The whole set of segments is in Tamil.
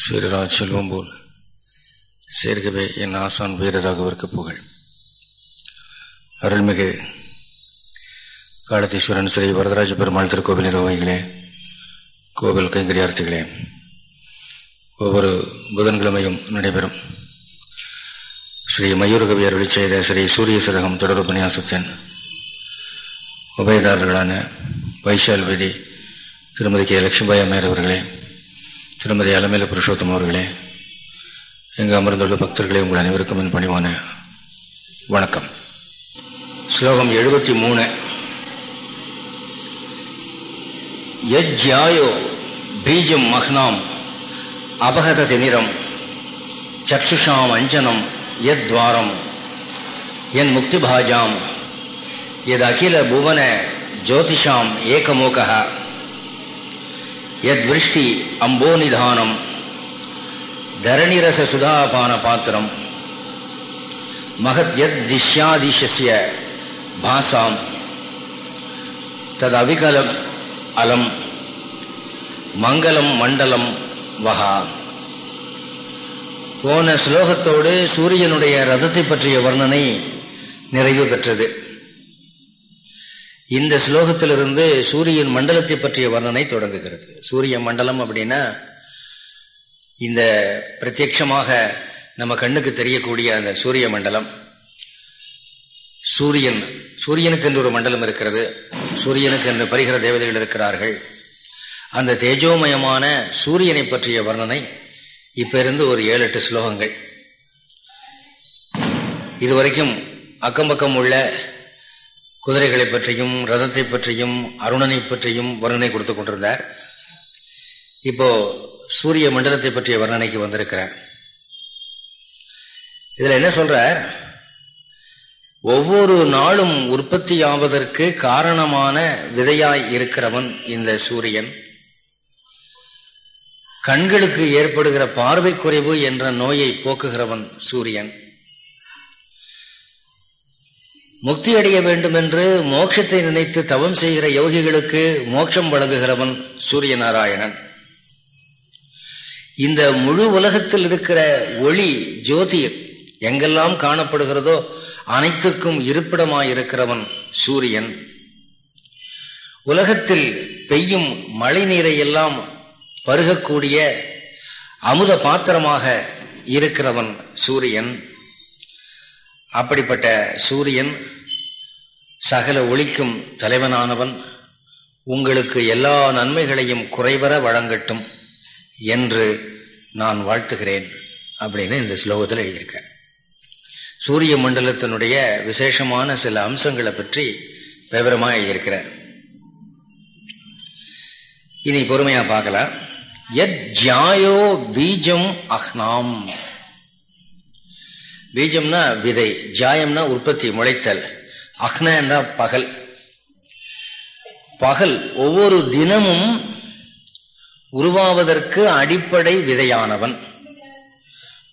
சீரராஜ் செல்வம் போல் சேர்கவே என் ஆசான் வீரராகவிற்கு புகழ். அருள்மிகு காலத்தீஸ்வரன் ஸ்ரீ வரதராஜ பெருமாள் திருக்கோவில் நிர்வாகிகளே கோவில் கைங்கரியார்த்திகளே ஒவ்வொரு புதன்கிழமையும் நடைபெறும். ஸ்ரீ மயூரகவி அருளி செய்த ஸ்ரீ சூரிய சதகம் தொடர் உபன்யாசத்தின் உபயதாரர்களான வைஷால் விதி திருமதி கே. லட்சுமிபாய் அம்மையர் அவர்களே திருமதி அலமேல புருஷோத்தம் அவர்களே எங்கள் அமர்ந்துள்ள பக்தர்களே உங்கள் அனைவருக்கும் என் பணிவான வணக்கம். ஸ்லோகம் எழுபத்தி மூணு. யஜ்யாயோ பீஜம் மஹ்னாம் அபகத திமிரம் சக்ஷுஷாம் அஞ்சனம் யத்வாரம் என் முக்திபாஜாம். எது அகில புவன ஜோதிஷாம் ஏகமோகா யத்விருஷ்டி அம்போநிதானம் தரணிரச சுதாபான பாத்திரம். மகத் யத் திஷ்யாதிஷஸ்ய பாசாம். தது அவிகலம் அலம். மங்களம் மண்டலம் வகா. போன ஸ்லோகத்தோடு சூரியனுடைய ரதத்தை பற்றிய வர்ணனை நிறைவு பெற்றது. இந்த ஸ்லோகத்திலிருந்து சூரியன் மண்டலத்தை பற்றிய வர்ணனை தொடங்குகிறது. சூரிய மண்டலம் அப்படின்னா இந்த பிரத்யட்சமாக நம்ம கண்ணுக்கு தெரியக்கூடிய அந்த சூரிய மண்டலம். சூரியன் சூரியனுக்கு என்று ஒரு மண்டலம் இருக்கிறது. சூரியனுக்கு என்று பரிகிற தேவதைகள் இருக்கிறார்கள். அந்த தேஜோமயமான சூரியனை பற்றிய வர்ணனை இப்ப இருந்து ஒரு ஏழு எட்டு ஸ்லோகங்கள். இதுவரைக்கும் அக்கம் பக்கம் உள்ள குதிரைகளை பற்றியும் ரதத்தை பற்றியும் அருணனை பற்றியும் வர்ணனை கொடுத்து கொண்டிருந்தார். இப்போ சூரிய மண்டலத்தை பற்றிய வர்ணனைக்கு வந்திருக்கிறார். இதுல என்ன சொல்றார்? ஒவ்வொரு நாளும் உற்பத்தி ஆவதற்கு காரணமான விதையாய் இருக்கிறவன் இந்த சூரியன். கண்களுக்கு ஏற்படுகிற பார்வை குறைவு என்ற நோயை போக்குகிறவன் சூரியன். முக்தி அடைய வேண்டும் என்று மோட்சத்தை நினைத்து தவம் செய்கிற யோகிகளுக்கு மோட்சம் வழங்குகிறவன் சூரிய நாராயணன் இந்த முழு உலகத்தில் இருக்கிற ஒளி ஜோதிர் எங்கெல்லாம் காணப்படுகிறதோ அனைத்துக்கும் இருப்பிடமாயிருக்கிறவன் சூரியன். உலகத்தில் பெய்யும் மழை நீரை எல்லாம் பருகக்கூடிய அமுத பாத்திரமாக இருக்கிறவன் சூரியன். அப்படிப்பட்ட சூரியன் சகல ஒளிக்கும் தலைவனானவன் உங்களுக்கு எல்லா நன்மைகளையும் குறைவர வழங்கட்டும் என்று நான் வாழ்த்துகிறேன் அப்படின்னு இந்த ஸ்லோகத்தில் எழுதியிருக்கேன் சூரிய மண்டலத்தினுடைய விசேஷமான சில அம்சங்களை பற்றி விவரமாக எழுதியிருக்கிறார். இனி பொறுமையா பார்க்கலாம். எத் ஜாயோ பீஜம் அஹ்னாம். பீஜம்னா விதை ஜாயம்னா உற்பத்தி முளைத்தல் அக்னா பகல். பகல் ஒவ்வொரு தினமும் உருவாவதற்கு அடிப்படை விதையானவன்.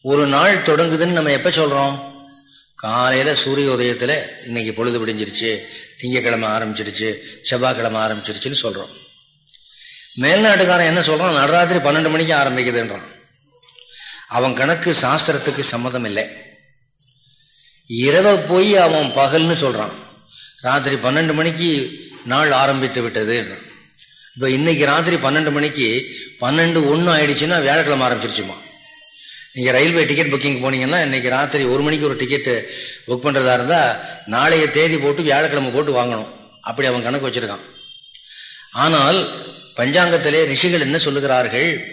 ஒரு நாள் தொடங்குதுன்னு நம்ம எப்ப சொல்றோம்? காலையில சூரிய உதயத்துல இன்னைக்கு பொழுது விடிஞ்சிருச்சு திங்கக்கிழமை ஆரம்பிச்சிருச்சு செவ்வாய்க்கிழமை ஆரம்பிச்சிருச்சுன்னு சொல்றோம். மேல்நாட்டுக்காரன் என்ன சொல்றான்? நடராத்திரி பன்னெண்டு மணிக்கு ஆரம்பிக்குதுன்றான். அவன் கணக்கு சாஸ்திரத்துக்கு சம்மதம் இல்லை. இரவை போய் அவன் பகல்னு சொல்றான். ராத்திரி பன்னெண்டு மணிக்கு நாள் ஆரம்பித்து விட்டது. இப்போ இன்னைக்கு ராத்திரி பன்னெண்டு மணிக்கு பன்னெண்டு ஒன்று ஆயிடுச்சுன்னா வியாழக்கிழமை ஆரம்பிச்சிருச்சுமா? நீங்கள் ரயில்வே டிக்கெட் புக்கிங் போனீங்கன்னா இன்னைக்கு ராத்திரி ஒரு மணிக்கு ஒரு டிக்கெட்டு புக் பண்ணுறதா இருந்தால் நாளைய தேதி போட்டு வியாழக்கிழமை போட்டு வாங்கணும். அப்படி அவன் கணக்கு வச்சிருக்கான். ஆனால் பஞ்சாங்கத்திலே ரிஷிகள் என்ன சொல்லுகிறார்கள்?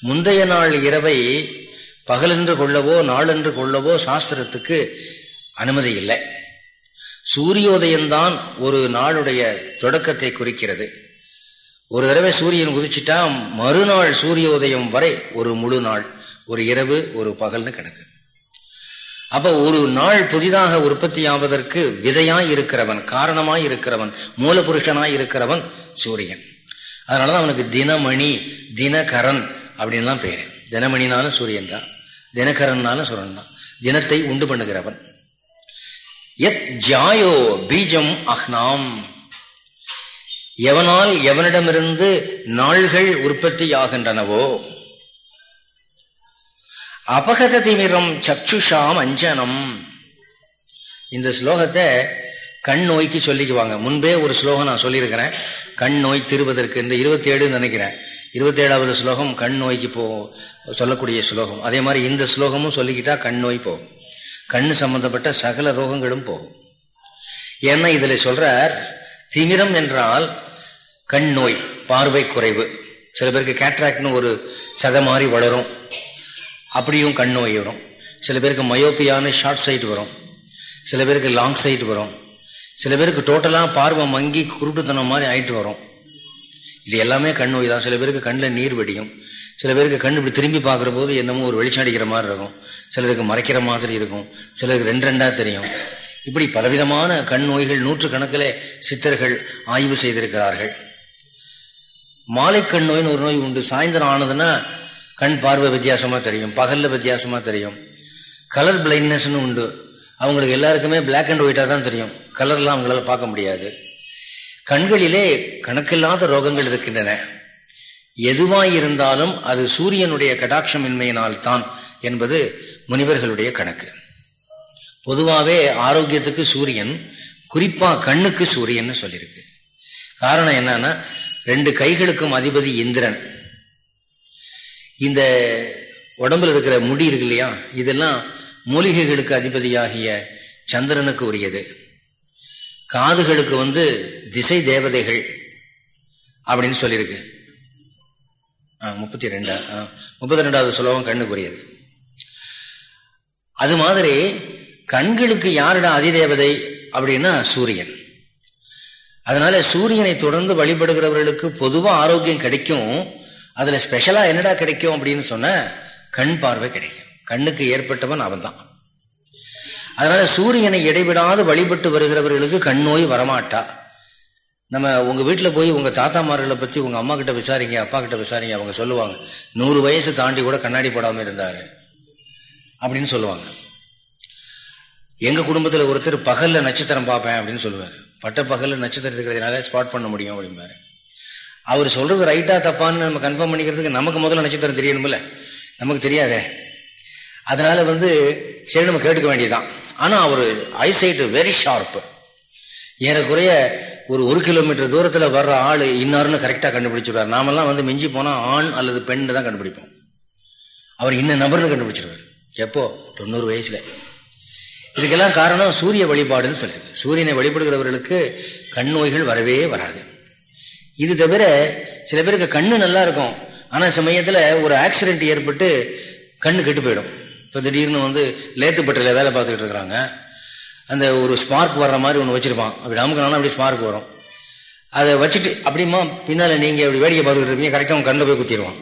முந்தைய நாள் இரவை பகலென்று கொள்ளவோ நாளென்று கொள்ளவோ சாஸ்திரத்துக்கு அனுமதி இல்லை. சூரியோதயம்தான் ஒரு நாளுடைய தொடக்கத்தை குறிக்கிறது. ஒரு தடவை சூரியன் உதிச்சிட்டா மறுநாள் சூரியோதயம் வரை ஒரு முழு நாள் ஒரு இரவு ஒரு பகல்னு கிடக்கு. அப்ப ஒரு நாள் புதிதாக உற்பத்தி ஆவதற்கு விதையாய் இருக்கிறவன் காரணமாய் இருக்கிறவன் மூலபுருஷனாய் இருக்கிறவன் சூரியன். அதனாலதான் அவனுக்கு தினமணி தினகரன் அப்படின்லாம் பேரு. தினமணினாலும் சூரியன் தான் தினகரன்னாலும் சுரன் தான். தினத்தை உண்டு பண்ணுகிறவன். எத் ஜாயோ பீஜம் அஹ்னாம். எவனால் எவனிடமிருந்து நாள்கள் உற்பத்தி ஆகின்றனவோ அபகத திமிரம் சக்ஷுஷாம் அஞ்சனம். இந்த ஸ்லோகத்தை கண் நோய்க்கு சொல்லிக்குவாங்க. முன்பே ஒரு ஸ்லோகம் நான் சொல்லியிருக்கிறேன். கண் நோய் திருவதற்கு. இந்த இருபத்தி ஏழுன்னு நினைக்கிறேன். இருபத்தி ஏழாவது ஸ்லோகம் கண் நோய்க்கு போ சொல்லக்கூடிய ஸ்லோகம். அதே மாதிரி இந்த ஸ்லோகமும் சொல்லிக்கிட்டா கண் நோய் போகும். கண் சம்பந்தப்பட்ட சகல ரோகங்களும் போகும். ஏன்னா இதுல சொல்றார் திமிரம் என்றால் கண் நோய் பார்வை குறைவு. சில பேருக்கு கேட்ராக்ட்னு ஒரு சதை மாதிரி வளரும். அப்படியும் கண் நோய் வரும். சில பேருக்கு மயோப்பியான்னு ஷார்ட் சைட் வரும். சில பேருக்கு லாங் சைட் வரும். சில பேருக்கு டோட்டலாக பார்வை மங்கி குருட்டுத்தனம் மாதிரி ஆயிட்டு வரும். இது எல்லாமே கண் நோய் தான். சில பேருக்கு கண்ணில் நீர் வெடியும். சில பேருக்கு கண் இப்படி திரும்பி பார்க்குற போது என்னமோ ஒரு வெளிச்சம் அடிக்கிற மாதிரி இருக்கும். சிலருக்கு மறைக்கிற மாதிரி இருக்கும். சிலருக்கு ரெண்டு ரெண்டாக தெரியும். இப்படி பலவிதமான கண் நோய்கள் நூற்றுக்கணக்கில் சித்தர்கள் ஆய்வு செய்திருக்கிறார்கள். மாலை கண் நோய்னு ஒரு நோய் உண்டு. சாயந்தரம் ஆனதுன்னா கண் பார்வை வித்தியாசமாக தெரியும். பகலில் வித்தியாசமாக தெரியும். கலர் பிளைண்ட்னஸ்னு உண்டு. அவங்களுக்கு எல்லாருக்குமே பிளாக் அண்ட் ஒயிட்டாக தான் தெரியும். கலர்லாம் அவங்களால பார்க்க முடியாது. கண்களிலே கணக்கில்லாத ரோகங்கள் இருக்கின்றன. எதுவாயிருந்தாலும் அது சூரியனுடைய கடாட்சமின்மையினால் தான் என்பது முனிவர்களுடைய கணக்கு. பொதுவாகவே ஆரோக்கியத்துக்கு சூரியன் குறிப்பா கண்ணுக்கு சூரியன் சொல்லியிருக்கு. காரணம் என்னன்னா ரெண்டு கைகளுக்கும் அதிபதி இந்திரன். இந்த உடம்புல இருக்கிற முடி இருக்கு இல்லையா? இதெல்லாம் மூலிகைகளுக்கு அதிபதியாகிய சந்திரனுக்கு உரியது. காதுகளுக்கு வந்து திசை தேவதைகள் அப்படின்னு சொல்லியிருக்கு. முப்பத்தி ரெண்டா முப்பத்தி ரெண்டாவது சுலோகம் கண்ணுக்குரியது. அது மாதிரி கண்களுக்கு யாரிடம் அதிதேவதை அப்படின்னா சூரியன். அதனால சூரியனை தொடர்ந்து வழிபடுகிறவர்களுக்கு பொதுவாக ஆரோக்கியம் கிடைக்கும். அதுல ஸ்பெஷலா என்னடா கிடைக்கும் அப்படின்னு சொன்ன கண் பார்வை கிடைக்கும். கண்ணுக்கு ஏற்பட்டவன் அவன் தான் அதனால சூரியனை இடைவிடாது வழிபட்டு வருகிறவர்களுக்கு கண் நோய் வரமாட்டா. நம்ம உங்க வீட்டில் போய் உங்க தாத்தாமார்களை பத்தி உங்க அம்மா கிட்ட விசாரிங்க அப்பா கிட்ட விசாரிங்க அவங்க சொல்லுவாங்க. நூறு வயசு தாண்டி கூட கண்ணாடி போடாம இருந்தாரு. அப்படின்னு சொல்லுவாங்க. எங்க குடும்பத்தில் ஒருத்தர் பகல்ல நட்சத்திரம் பார்ப்பேன் அப்படின்னு சொல்லுவாரு. பட்ட பகல்ல நட்சத்திரம் இருக்கிறதுனால ஸ்பாட் பண்ண முடியும் அப்படிம்பாரு. அவர் சொல்றது ரைட்டா தப்பான்னு நம்ம கன்ஃபார்ம் பண்ணிக்கிறதுக்கு நமக்கு முதல்ல நட்சத்திரம் தெரியணும்ல. நமக்கு தெரியாதே. அதனால வந்து சரி நம்ம கேட்டுக்க வேண்டியதுதான். ஆனா அவர் ஐசைட் வெரி ஷார்ப் ஏறக்குறைய ஒரு ஒரு கிலோமீட்டர் தூரத்தில் வர்ற ஆள் இன்னாருன்னு கரெக்டாக கண்டுபிடிச்சிருவார். நாமெல்லாம் வந்து மிஞ்சி போனால் ஆண் அல்லது பெண் தான் கண்டுபிடிப்போம். அவர் இன்ன நபர்னு கண்டுபிடிச்சிருவார். எப்போ? தொண்ணூறு வயசில். இதுக்கெல்லாம் காரணம் சூரிய வழிபாடுன்னு சொல்லிருக்கு. சூரியனை வழிபடுகிறவர்களுக்கு கண் நோய்கள் வரவே வராது. இது தவிர சில பேருக்கு கண்ணு நல்லா இருக்கும். ஆனால் சமயத்தில் ஒரு ஆக்சிடென்ட் ஏற்பட்டு கண்ணு கெட்டு போயிடும். இப்போ திடீர்னு வந்து லேத்துப்பட்டில் வேலை பார்த்துக்கிட்டு இருக்கிறாங்க. அந்த ஒரு ஸ்பார்க் வர்ற மாதிரி ஒன்று வச்சிருப்பான். அப்படி அமுக்கினாலும் அப்படி ஸ்பார்க் வரும். அதை வச்சுட்டு அப்படிமா பின்னால் நீங்கள் அப்படி வேடிக்கை பார்த்துக்கிட்டு இருப்பீங்க கரெக்டாக அவங்க கண்டு போய் குத்திடுவான்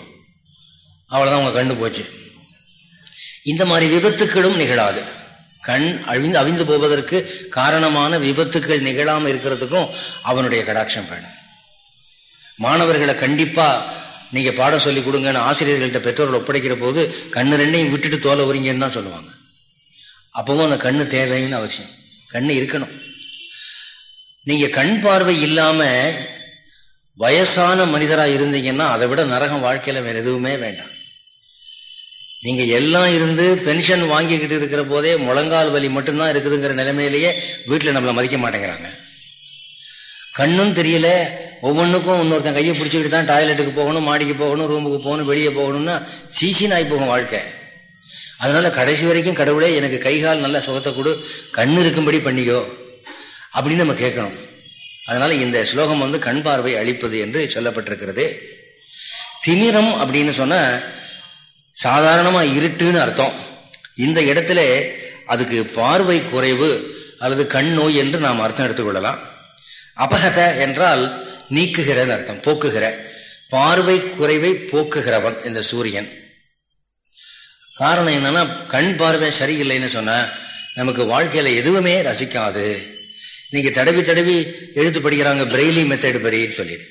அவ்வளோதான் உங்கள் கண்ணு போச்சு. இந்த மாதிரி விபத்துக்களும் நிகழாது. கண் அழிந்து அவிந்து போவதற்கு காரணமான விபத்துக்கள் நிகழாமல் இருக்கிறதுக்கும் அவனுடைய கடாட்சம் வேணும் மாணவர்களை கண்டிப்பாக நீங்கள் பாடம் சொல்லி கொடுங்கன்னு ஆசிரியர்கள்ட்ட பெற்றோர்கள் ஒப்படைக்கிற போது கண்ணு ரெண்டையும் விட்டுட்டு தோலை உரிங்கன்னு தான் சொல்லுவாங்க. அப்பவும் அந்த கண்ணு தேவைன்னு அவசியம். கண் இருக்கணும். நீங்க கண் பார்வை இல்லாம வயசான மனிதராக இருந்தீங்கன்னா அதை விட நரகம் வாழ்க்கையில் வேற எதுவுமே வேண்டாம். நீங்க எல்லாம் இருந்து பென்ஷன் வாங்கிக்கிட்டு இருக்கிற போதே முழங்கால் வலி மட்டும்தான் இருக்குதுங்கிற நிலைமையிலேயே வீட்டில் நம்மளை மதிக்க மாட்டேங்கிறாங்க. கண்ணும் தெரியல ஒவ்வொன்றுக்கும் இன்னொருத்தன் கையை பிடிச்சிக்கிட்டு தான் டாய்லெட்டுக்கு போகணும் மாடிக்கு போகணும் ரூமுக்கு போகணும் வெளியே போகணும்னா சீசின் ஆகி போகும் வாழ்க்கை. அதனால கடைசி வரைக்கும் கடவுளே எனக்கு கைகால் நல்ல சுகத்தை கொடு கண்ணு இருக்கும்படி பண்ணிக்கோ அப்படின்னு நம்ம கேட்கணும். அதனால இந்த ஸ்லோகம் வந்து கண் பார்வை அளிப்பது என்று சொல்லப்பட்டிருக்கிறது. திமிரம் அப்படின்னு சொன்ன சாதாரணமா இருட்டுன்னு அர்த்தம். இந்த இடத்துல அதுக்கு பார்வை குறைவு அல்லது கண் நோய் என்று நாம் அர்த்தம் எடுத்துக்கொள்ளலாம். அபகத என்றால் நீக்குகிறன்னு அர்த்தம் போக்குகிற. பார்வை குறைவை போக்குகிறவன் இந்த சூரியன். காரணம் என்னன்னா கண் பார்வை சரியில்லைன்னு சொன்னா நமக்கு வாழ்க்கையில எதுவுமே ரசிக்காது. நீங்க தடவி தடவி எழுத்து படிக்கிறாங்க பிரெய்லி மெத்தட் படின்னு சொல்லிட்டு.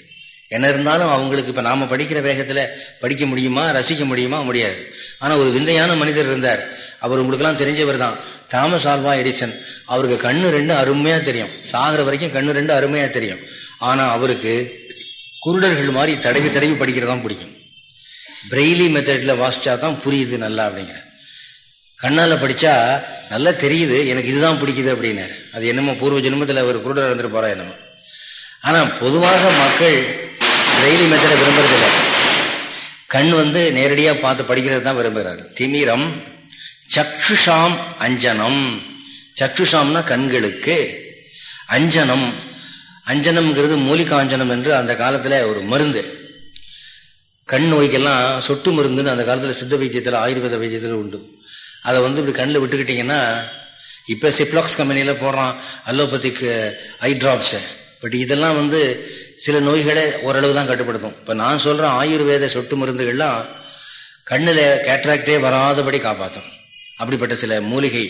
என்ன இருந்தாலும் அவங்களுக்கு இப்ப நாம படிக்கிற வேகத்துல படிக்க முடியுமா ரசிக்க முடியுமா முடியாது. ஆனா ஒரு விந்தையான மனிதர் இருந்தார். அவர் உங்களுக்கெல்லாம் தெரிஞ்சவர் தான். Thomas Alva Edison. அவருக்கு கண்ணு ரெண்டு அருமையா தெரியும். சாகிற வரைக்கும் கண்ணு ரெண்டு அருமையா தெரியும். ஆனா அவருக்கு குருடர்கள் மாதிரி தடவி தடவி படிக்கிறதான் பிடிக்கும். பிரெய்லி மெத்தடில் வாசிச்சா தான் புரியுது நல்லா அப்படிங்கிற. கண்ணால் படித்தா நல்லா தெரியுது எனக்கு இதுதான் பிடிக்குது அப்படின்னாரு. அது என்னமோ பூர்வ ஜென்மத்தில் அவர் குருடர் இருந்துருப்பாரா என்னமோ. ஆனால் பொதுவாக மக்கள் பிரெய்லி மெத்தடை விரும்புறதில்லை. கண் வந்து நேரடியாக பார்த்து படிக்கிறது தான் விரும்புகிறார் திமிரம் சக்ஷுஷாம் அஞ்சனம். சக்ஷுஷாம்னா கண்களுக்கு. அஞ்சனம். அஞ்சனம்ங்கிறது மூலிகாஞ்சனம் என்று அந்த காலத்தில் ஒரு மருந்து. கண் நோய்க்கெல்லாம் சொட்டு மருந்துன்னு அந்த காலத்தில் சித்த வைத்தியத்தில் ஆயுர்வேத வைத்தியத்தில் உண்டு. அதை வந்து இப்படி கண்ணில் விட்டுக்கிட்டிங்கன்னா இப்போ சிப்ளாக்ஸ் கம்பெனியில் போடுறான் அலோபதிக் ஐ ட்ராப்ஸு பட் இதெல்லாம் வந்து சில நோய்களை ஓரளவு தான் கட்டுப்படுத்தும். இப்போ நான் சொல்கிற ஆயுர்வேத சொட்டு மருந்துகள்லாம் கண்ணில் கேட்ராக்டே வராதபடி காப்பாற்றும் அப்படிப்பட்ட சில மூலிகை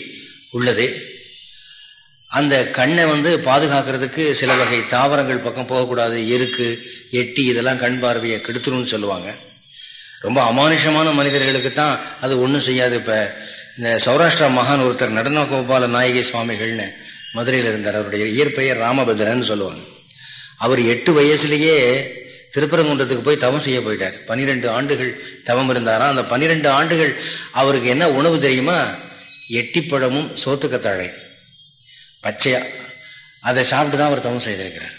உள்ளது. அந்த கண்ணை வந்து பாதுகாக்கிறதுக்கு சில வகை தாவரங்கள் பக்கம் போகக்கூடாது. எருக்கு எட்டி இதெல்லாம் கண் பார்வையை கெடுத்துரும்னு சொல்லுவாங்க. ரொம்ப அமானுஷமான மனிதர்களுக்கு தான் அது ஒன்றும் செய்யாது. இப்போ இந்த சௌராஷ்டிரா மகான் ஒருத்தர் நடன கோபால நாயகி சுவாமிகள்னு மதுரையில் இருந்தார். அவருடைய இயற்பெயர் ராமபத்ரன் சொல்லுவாங்க. அவர் எட்டு வயசுலேயே திருப்பரங்குன்றத்துக்கு போய் தவம் செய்ய போயிட்டார். பனிரெண்டு ஆண்டுகள் தவம் இருந்தாராம் அந்த பனிரெண்டு ஆண்டுகள் அவருக்கு என்ன உணவு தெரியுமா? எட்டிப்பழமும் சோத்துக்கத்தாழை. பச்சையா? அதை சாப்பிட்டு தான் அவர் தவம் செய்திருக்கிறார்.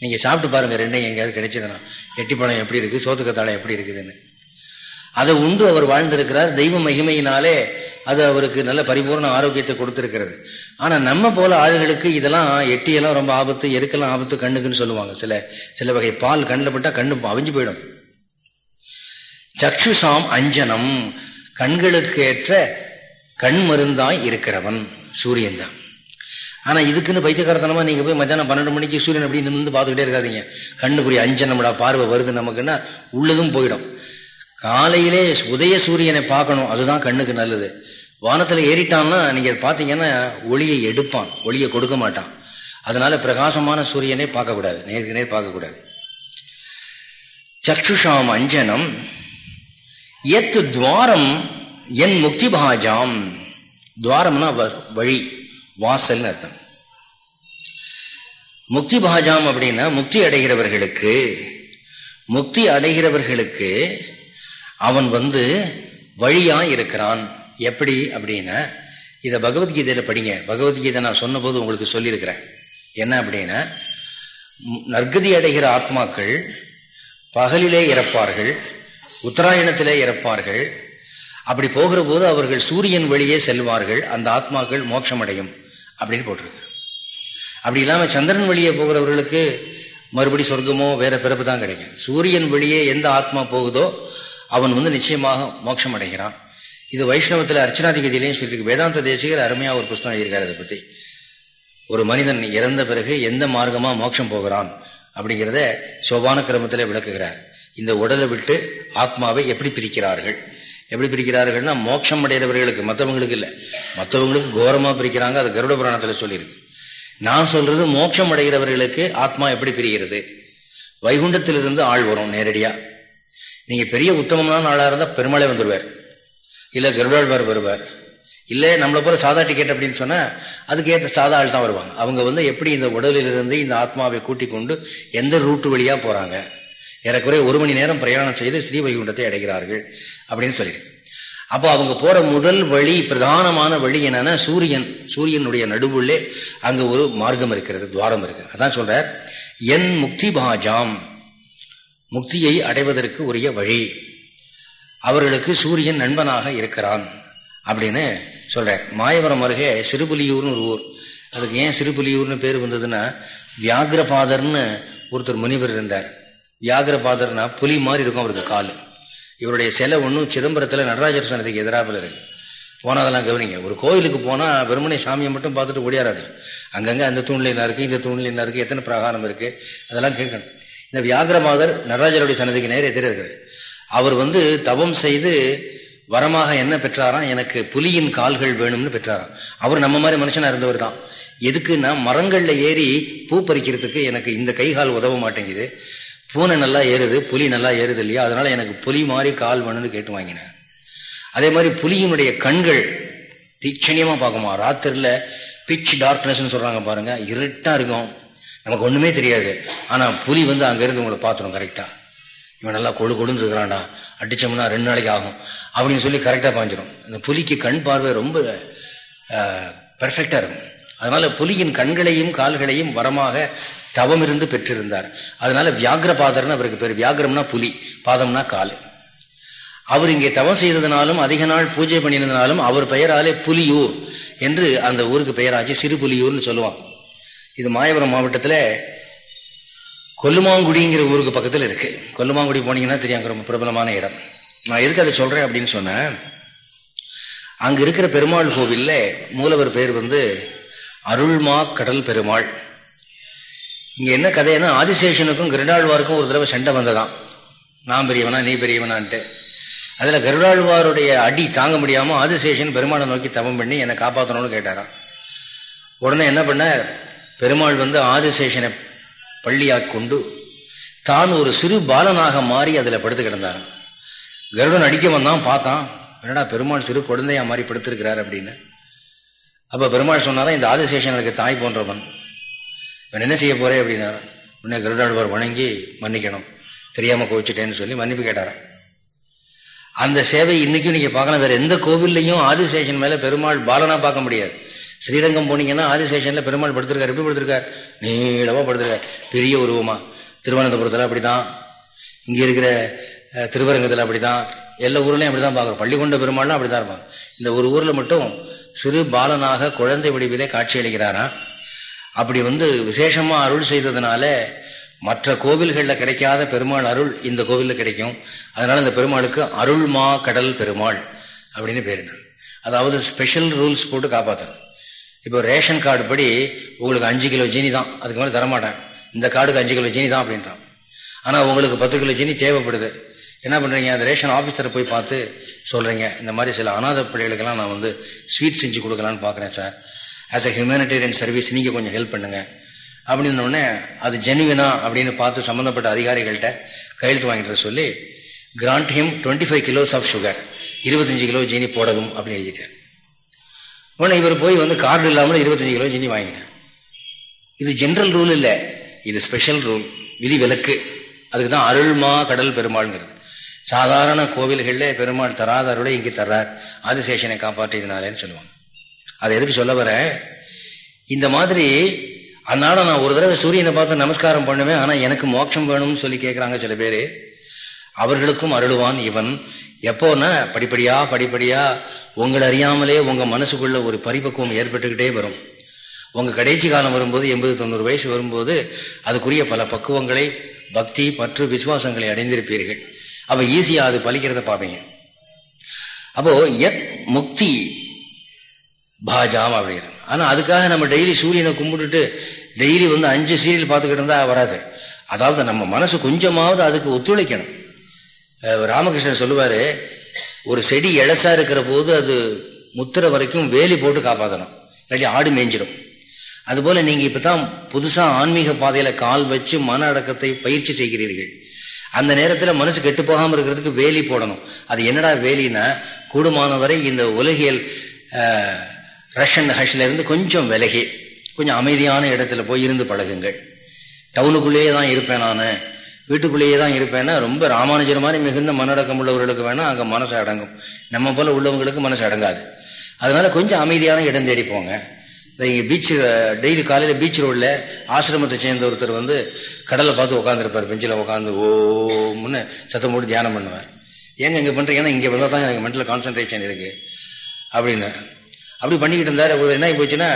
நீங்கள் சாப்பிட்டு பாருங்கள் ரெண்டையும் எங்கேயாவது கிடைச்சதுன்னா எட்டிப்பழம் எப்படி இருக்குது சோத்துக்கத்தாழை எப்படி இருக்குதுன்னு. அதை உண்டு அவர் வாழ்ந்திருக்கிறார் தெய்வ மகிமையினாலே அது அவருக்கு நல்ல பரிபூர்ண ஆரோக்கியத்தை கொடுத்திருக்கிறது. ஆனா நம்ம போல ஆளுகளுக்கு இதெல்லாம் எட்டியெல்லாம் ரொம்ப ஆபத்து எருக்கெல்லாம் ஆபத்து கண்ணுக்குன்னு சொல்லுவாங்க. சில சில வகை பால் கண்ணில் பட்டா கண்ணு அவிஞ்சு போயிடும். சக்ஷுசாம் அஞ்சனம் கண்களுக்கு ஏற்ற கண் மருந்தாய் இருக்கிறவன் சூரியன் தான் ஆனா இதுக்குன்னு பைத்தியகாரத்தனமாக நீங்க போய் மத்தியானம் பன்னெண்டு மணிக்கு சூரியன் அப்படி நின்று பார்த்துக்கிட்டே இருக்காதீங்க. கண்ணுக்குரிய அஞ்சனம்டா பார்வை வருது நமக்குன்னா உள்ளதும் போயிடும். காலையிலே உதய சூரியனை பார்க்கணும். அதுதான் கண்ணுக்கு நல்லது. வானத்தில் ஏறிட்டான்னா நீங்க பார்த்தீங்கன்னா ஒளியை எடுப்பான். ஒளியை கொடுக்க மாட்டான். அதனால பிரகாசமான சூரியனை பார்க்கக்கூடாது. நேருக்கு நேர் பார்க்கக்கூடாது. சக்ஷுஷாம் அஞ்சனம் எத் துவாரம் என் முக்தி பாஜாம் துவாரம்னா வழி. வாசல்னு அர்த்தம். முக்தி பாஜாம் அப்படின்னா முக்தி அடைகிறவர்களுக்கு முக்தி அடைகிறவர்களுக்கு அவன் வந்து வழியா இருக்கிறான். எப்படி அப்படின்னா இதை பகவத்கீதையில படிங்க. பகவத்கீதை நான் சொன்னபோது உங்களுக்கு சொல்லியிருக்கிறேன். என்ன அப்படின்னா நற்கதி அடைகிற ஆத்மாக்கள் பகலிலே இறப்பார்கள் உத்தராயணத்திலே இறப்பார்கள். அப்படி போகிற போது அவர்கள் சூரியன் வழியே செல்வார்கள். அந்த ஆத்மாக்கள் மோட்சமடையும். அப்படின்னு போட்டிருக்கு. அப்படி இல்லாமல் சந்திரன் வழியே போகிறவர்களுக்கு மறுபடி சொர்க்கமோ வேற பிறப்பு தான் கிடைக்கும். சூரியன் வழியே எந்த ஆத்மா போகுதோ அவன் வந்து நிச்சயமாக மோட்சம் அடைகிறான். இது வைஷ்ணவத்தில் அர்ச்சனாதிகதியிலையும் சொல்லியிருக்கு. வேதாந்த தேசிகர் அருமையாக ஒரு புஸ்தகம் எழுதியிருக்காரு அதை பற்றி ஒரு மனிதன் இறந்த பிறகு எந்த மார்க்கமாக மோட்சம் போகிறான் அப்படிங்கிறத சோபான கிரமத்தில் விளக்குகிறார். இந்த உடலை விட்டு ஆத்மாவை எப்படி பிரிக்கிறார்கள்? எப்படி பிரிக்கிறார்கள்னா மோட்சம் அடைகிறவர்களுக்கு மற்றவங்களுக்கு இல்லை. மற்றவங்களுக்கு கோரமாக பிரிக்கிறாங்க அது கருட புராணத்தில் சொல்லியிருக்கு. நான் சொல்றது மோட்சம் அடைகிறவர்களுக்கு ஆத்மா எப்படி பிரிகிறது? வைகுண்டத்திலிருந்து ஆள் வரும் நேரடியாக நீங்கள் பெரிய உத்தமமான ஆளாக இருந்தால் பெருமாளே வந்துடுவார் இல்லை கருடாழ்வார் வருவார். இல்லை நம்மளை போல சாதா டிக்கெட் அப்படின்னு சொன்னால் அதுக்கேற்ற சாதா ஆள் தான் வருவாங்க. அவங்க வந்து எப்படி இந்த உடலிலிருந்து இந்த ஆத்மாவை கூட்டிக் கொண்டு எந்த ரூட்டு வழியாக போகிறாங்க ஏறக்குறைய ஒரு மணி நேரம் பிரயாணம் செய்து ஸ்ரீ வைகுண்டத்தை அடைகிறார்கள். அப்படின்னு சொல்லியிருக்கு அப்போ அவங்க போகிற முதல் வழி பிரதானமான வழி என்னன்னா சூரியன். சூரியனுடைய நடுவுள்ளே அங்கே ஒரு மார்க்கம் இருக்கிறது துவாரம் இருக்கு. அதான் சொல்றார் என் முக்தி பாஜாம். முக்தியை அடைவதற்கு உரிய வழி. அவர்களுக்கு சூரியன் நண்பனாக இருக்கிறான் அப்படின்னு சொல்றார். மாயவரம் அருகே சிறுபுலியூர்னு ஒரு ஊர். அதுக்கு ஏன் சிறுபுலியூர்னு பேர் வந்ததுன்னா வியாகிரபாதர்னு ஒருத்தர் முனிவர் இருந்தார். வியாகிரபாதர்னா புலி மாதிரி இருக்கும் அவருக்கு கால். இவருடைய சிலை ஒன்றும் சிதம்பரத்தில் நடராஜர் சனத்துக்கு எதிராக இருக்கு போனதெல்லாம் கவனிங்க. ஒரு கோயிலுக்கு போனால் வெறுமனை சாமியை மட்டும் பார்த்துட்டு ஓடியாராது. அங்கங்கே அந்த தூணில் என்ன இருக்குது இந்த தூணில் என்ன இருக்குது எத்தனை பிரகாரம் இருக்குது அதெல்லாம் கேட்கணும். இந்த வியாகரமாதர் நடராஜருடைய சன்னதிக்கு நேர எதிர இருக்கிறார் அவர் வந்து தவம் செய்து வரமாக என்ன பெற்றாராம்? எனக்கு புலியின் கால்கள் வேணும்னு பெற்றாராம். அவர் நம்ம மாதிரி மனுஷனாக இருந்தவர் தான். எதுக்குன்னா மரங்களில் ஏறி பூ பறிக்கிறதுக்கு எனக்கு இந்த கைகால் உதவ மாட்டேங்குது. பூனை நல்லா ஏறுது புலி நல்லா ஏறுது இல்லையா? அதனால எனக்கு புலி மாதிரி கால் வேணும்னு கேட்டு வாங்கினேன். அதே மாதிரி புலியினுடைய கண்கள் தீட்சணியமாக பார்க்குமா? ராத்திரில பிச் டார்க்னஸ்ன்னு சொல்கிறாங்க பாருங்க இருட்டாக இருக்கும். நமக்கு ஒன்றுமே தெரியாது. ஆனால் புலி வந்து அங்கேருந்து உங்களை பார்த்துரும் கரெக்டாக இவன் நல்லா கொழு கொழுந்து இருக்கிறான்டா. அடிச்சோம்னா ரெண்டு நாளைக்கு ஆகும். அப்படின்னு சொல்லி கரெக்டாக பாஞ்சிடும் இந்த புலிக்கு கண் பார்வை ரொம்ப பெர்ஃபெக்டாக இருக்கும். அதனால புலியின் கண்களையும் கால்களையும் வரமாக தவம் இருந்து பெற்றிருந்தார். அதனால வியாகிரபாதர்னு அவருக்கு பேர். வியாகிரம்னா புலி பாதம்னா காலு. அவர் இங்கே தவம் செய்ததுனாலும் அதிக நாள் பூஜை பண்ணியிருந்தனாலும் அவர் பெயராலே புலியூர் என்று அந்த ஊருக்கு பெயராச்சு. சிறு புலியூர்னு சொல்லுவான் இது மாயபுரம் மாவட்டத்தில் கொல்லுமாங்குடிங்கிற ஊருக்கு பக்கத்தில் இருக்கு. கொல்லுமாங்குடி போனீங்கன்னா தெரியும். ரொம்ப பிரபலமான இடம். நான் எதுக்கு அதை சொல்றேன் அப்படின்னு சொன்னேன். அங்க இருக்கிற பெருமாள் கோவில்ல மூலவர் பேர் வந்து அருள்மா கடல் பெருமாள். இங்கே என்ன கதைன்னா ஆதிசேஷனுக்கும் கருடாழ்வாருக்கும் ஒரு தடவை சண்டை வந்ததான் நான் பெரியவனா நீ பெரியவனான்ட்டு. அதில் கருடாழ்வாருடைய அடி தாங்க முடியாமல் ஆதிசேஷன் பெருமாளை நோக்கி தவம் பண்ணி என்னை காப்பாற்றணும்னு கேட்டாராம். உடனே என்ன பண்ணார்? பெருமாள் வந்து ஆதிசேஷனை பள்ளியாக கொண்டு தான் ஒரு சிறு பாலனாக மாறி அதில் படுத்து கிடந்தாரான் கருடன் அடிக்க வந்தான் பார்த்தான். என்னடா பெருமாள் சிறு குழந்தையா மாறி படுத்திருக்கிறார் அப்படின்னு. அப்போ பெருமாள் சொன்னாரா இந்த ஆதிசேஷன் எனக்கு தாய் போன்றவன். இவன் என்ன செய்ய போறே அப்படின்னா உன்னை கருடாழ்வார் வணங்கி மன்னிக்கணும். தெரியாம கோவிச்சிட்டேன்னு சொல்லி மன்னிப்பு கேட்டாரா அந்த சேவை இன்னைக்கும் நீங்க பார்க்கலாம். வேற எந்த கோவில்லையும் ஆதிசேஷன் மேல பெருமாள் பாலனா பார்க்க முடியாது. ஸ்ரீரங்கம் போனீங்கன்னா ஆதிசேஷன்ல பெருமாள் படுத்திருக்காரு. எப்படி படுத்திருக்கார்? நீளமா படுத்திருக்கார். பெரிய உருவமா. திருவனந்தபுரத்தில் அப்படிதான். இங்கே இருக்கிற திருவரங்கத்தில் அப்படிதான். எல்லா ஊர்லையும் அப்படிதான் பார்க்குறோம். பள்ளிக்கொண்ட பெருமாள்லாம் அப்படிதான் இருப்பாங்க. இந்த ஒரு ஊர்ல மட்டும் சிறு பாலனாக குழந்தை வடிவிலே காட்சி அளிக்கிறாரா அப்படி வந்து விசேஷமா அருள் செய்ததுனால மற்ற கோவில்களில் கிடைக்காத பெருமாள் அருள் இந்த கோவிலில் கிடைக்கும். அதனால இந்த பெருமாளுக்கு அருள்மா கடல் பெருமாள் அப்படின்னு பேரு அதாவது ஸ்பெஷல் ரூல்ஸ் போட்டு காப்பாற்றணும் இப்போ ரேஷன் கார்டு படி உங்களுக்கு அஞ்சு கிலோ ஜீனி தான் அதுக்கு மேலே தரமாட்டேன். இந்த கார்டுக்கு அஞ்சு கிலோ ஜீனி தான் அப்படின்றான். ஆனால் உங்களுக்கு பத்து கிலோ ஜீனி தேவைப்படுது. என்ன பண்ணுறீங்க அந்த ரேஷன் ஆஃபீஸரை போய் பார்த்து சொல்கிறீங்க இந்த மாதிரி சில அநாத பிள்ளைகளுக்கெல்லாம் நான் வந்து ஸ்வீட் செஞ்சு கொடுக்கலான்னு பார்க்குறேன் sir. As a humanitarian service நீங்கள் கொஞ்சம் ஹெல்ப் பண்ணுங்கள் அப்படின்னோடனே அது ஜெனுவினா அப்படின்னு பார்த்து சம்மந்தப்பட்ட அதிகாரிகள்கிட்ட கையெழுத்து வாங்கிட்டு சொல்லி grant him twenty five kilos of sugar இருபத்தஞ்சு கிலோ ஜீனி போடவும் அப்படின்னு எழுதிட்டேன் உடனே இவர் போய் வந்து கார்டு இல்லாமல் இருபத்தஞ்சு கிலோ ஜீனி வாங்கினேன் இது ஜென்ரல் ரூல் இல்லை. இது ஸ்பெஷல் ரூல் விதி விலக்கு. அதுக்கு தான் அருள்மா கடல் பெருமாள்ங்கிறது. சாதாரண கோவில்களில் பெருமாள் தராத அருளை இங்கே தர்றார். ஆதிசேஷனை காப்பாற்றியதுனாலேன்னு சொல்லுவாங்க. அதை எதுக்கு சொல்ல வரேன்? இந்த மாதிரி அதனால நான் ஒரு தடவை சூரியனை பார்த்து நமஸ்காரம் பண்ணுவேன் ஆனால் எனக்கு மோட்சம் வேணும்னு சொல்லி கேட்குறாங்க சில பேர். அவர்களுக்கும் அருளுவான் இவன். எப்போன்னா படிப்படியா படிப்படியா உங்களை அறியாமலே உங்கள் மனசுக்குள்ள ஒரு பரிபக்குவம் ஏற்பட்டுக்கிட்டே வரும். உங்கள் கடைசி காலம் வரும்போது எண்பது தொண்ணூறு வயசு வரும்போது அதுக்குரிய பல பக்குவங்களை பக்தி பற்று விசுவாசங்களை அடைந்திருப்பீர்கள். அப்போ ஈஸியாக அது பலிக்கிறத பார்ப்பீங்க. அப்போ எத் முக்தி பாஜாம் அப்படிங்கிற ஆனால் அதுக்காக நம்ம டெய்லி சூரியனை கும்பிட்டுட்டு டெய்லி வந்து அஞ்சு சீரியல் பார்த்துக்கிட்டு இருந்தால் வராது. அதாவது நம்ம மனசு கொஞ்சமாவது அதுக்கு ஒத்துழைக்கணும். ராமகிருஷ்ணன் சொல்லுவார் ஒரு செடி இழசா இருக்கிற போது அது முத்துற வரைக்கும் வேலி போட்டு காப்பாற்றணும் இல்லாட்டி ஆடு மேய்ஞ்சிடும் நீங்கள் இப்போ தான் புதுசாக ஆன்மீக பாதையில் கால் வச்சு மன அடக்கத்தை பயிற்சி செய்கிறீர்கள். அந்த நேரத்தில் மனசு கெட்டு போகாமல் இருக்கிறதுக்கு வேலி போடணும். அது என்னடா வேலின்னா கூடுமானவரை இந்த உலகியல் ரஷ்யன் ஹஷ்லேருந்து கொஞ்சம் விலகி கொஞ்சம் அமைதியான இடத்துல போய் இருந்து பழகுங்கள். டவுனுக்குள்ளேயே தான் இருப்பேன் நான். வீட்டுக்குள்ளேயே தான் இருப்பேன்னா ரொம்ப ராமானுஜர் மாதிரி மிகுந்த மனடக்கம் உள்ளவர்களுக்கு வேணால் அங்கே மனசு அடங்கும். நம்ம போல உள்ளவங்களுக்கு மனசு அடங்காது. அதனால கொஞ்சம் அமைதியான இடம் தேடி போங்க. இங்கே பீச் டெய்லி காலையில் பீச் ரோடில் ஆசிரமத்தை சேர்ந்த ஒருத்தர் வந்து கடலை பார்த்து உட்காந்துருப்பார் பெஞ்சில் உட்காந்து ஓம்னு சத்தம் போட்டு தியானம் பண்ணுவார். ஏங்க இங்கே பண்ணுறீங்கன்னா இங்கே வந்தால் தான் எனக்கு மென்டல் கான்சன்ட்ரேஷன் இருக்குது அப்படின்னு. அப்படி பண்ணிக்கிட்டு இருந்தார். ஒரு என்ன போச்சுன்னா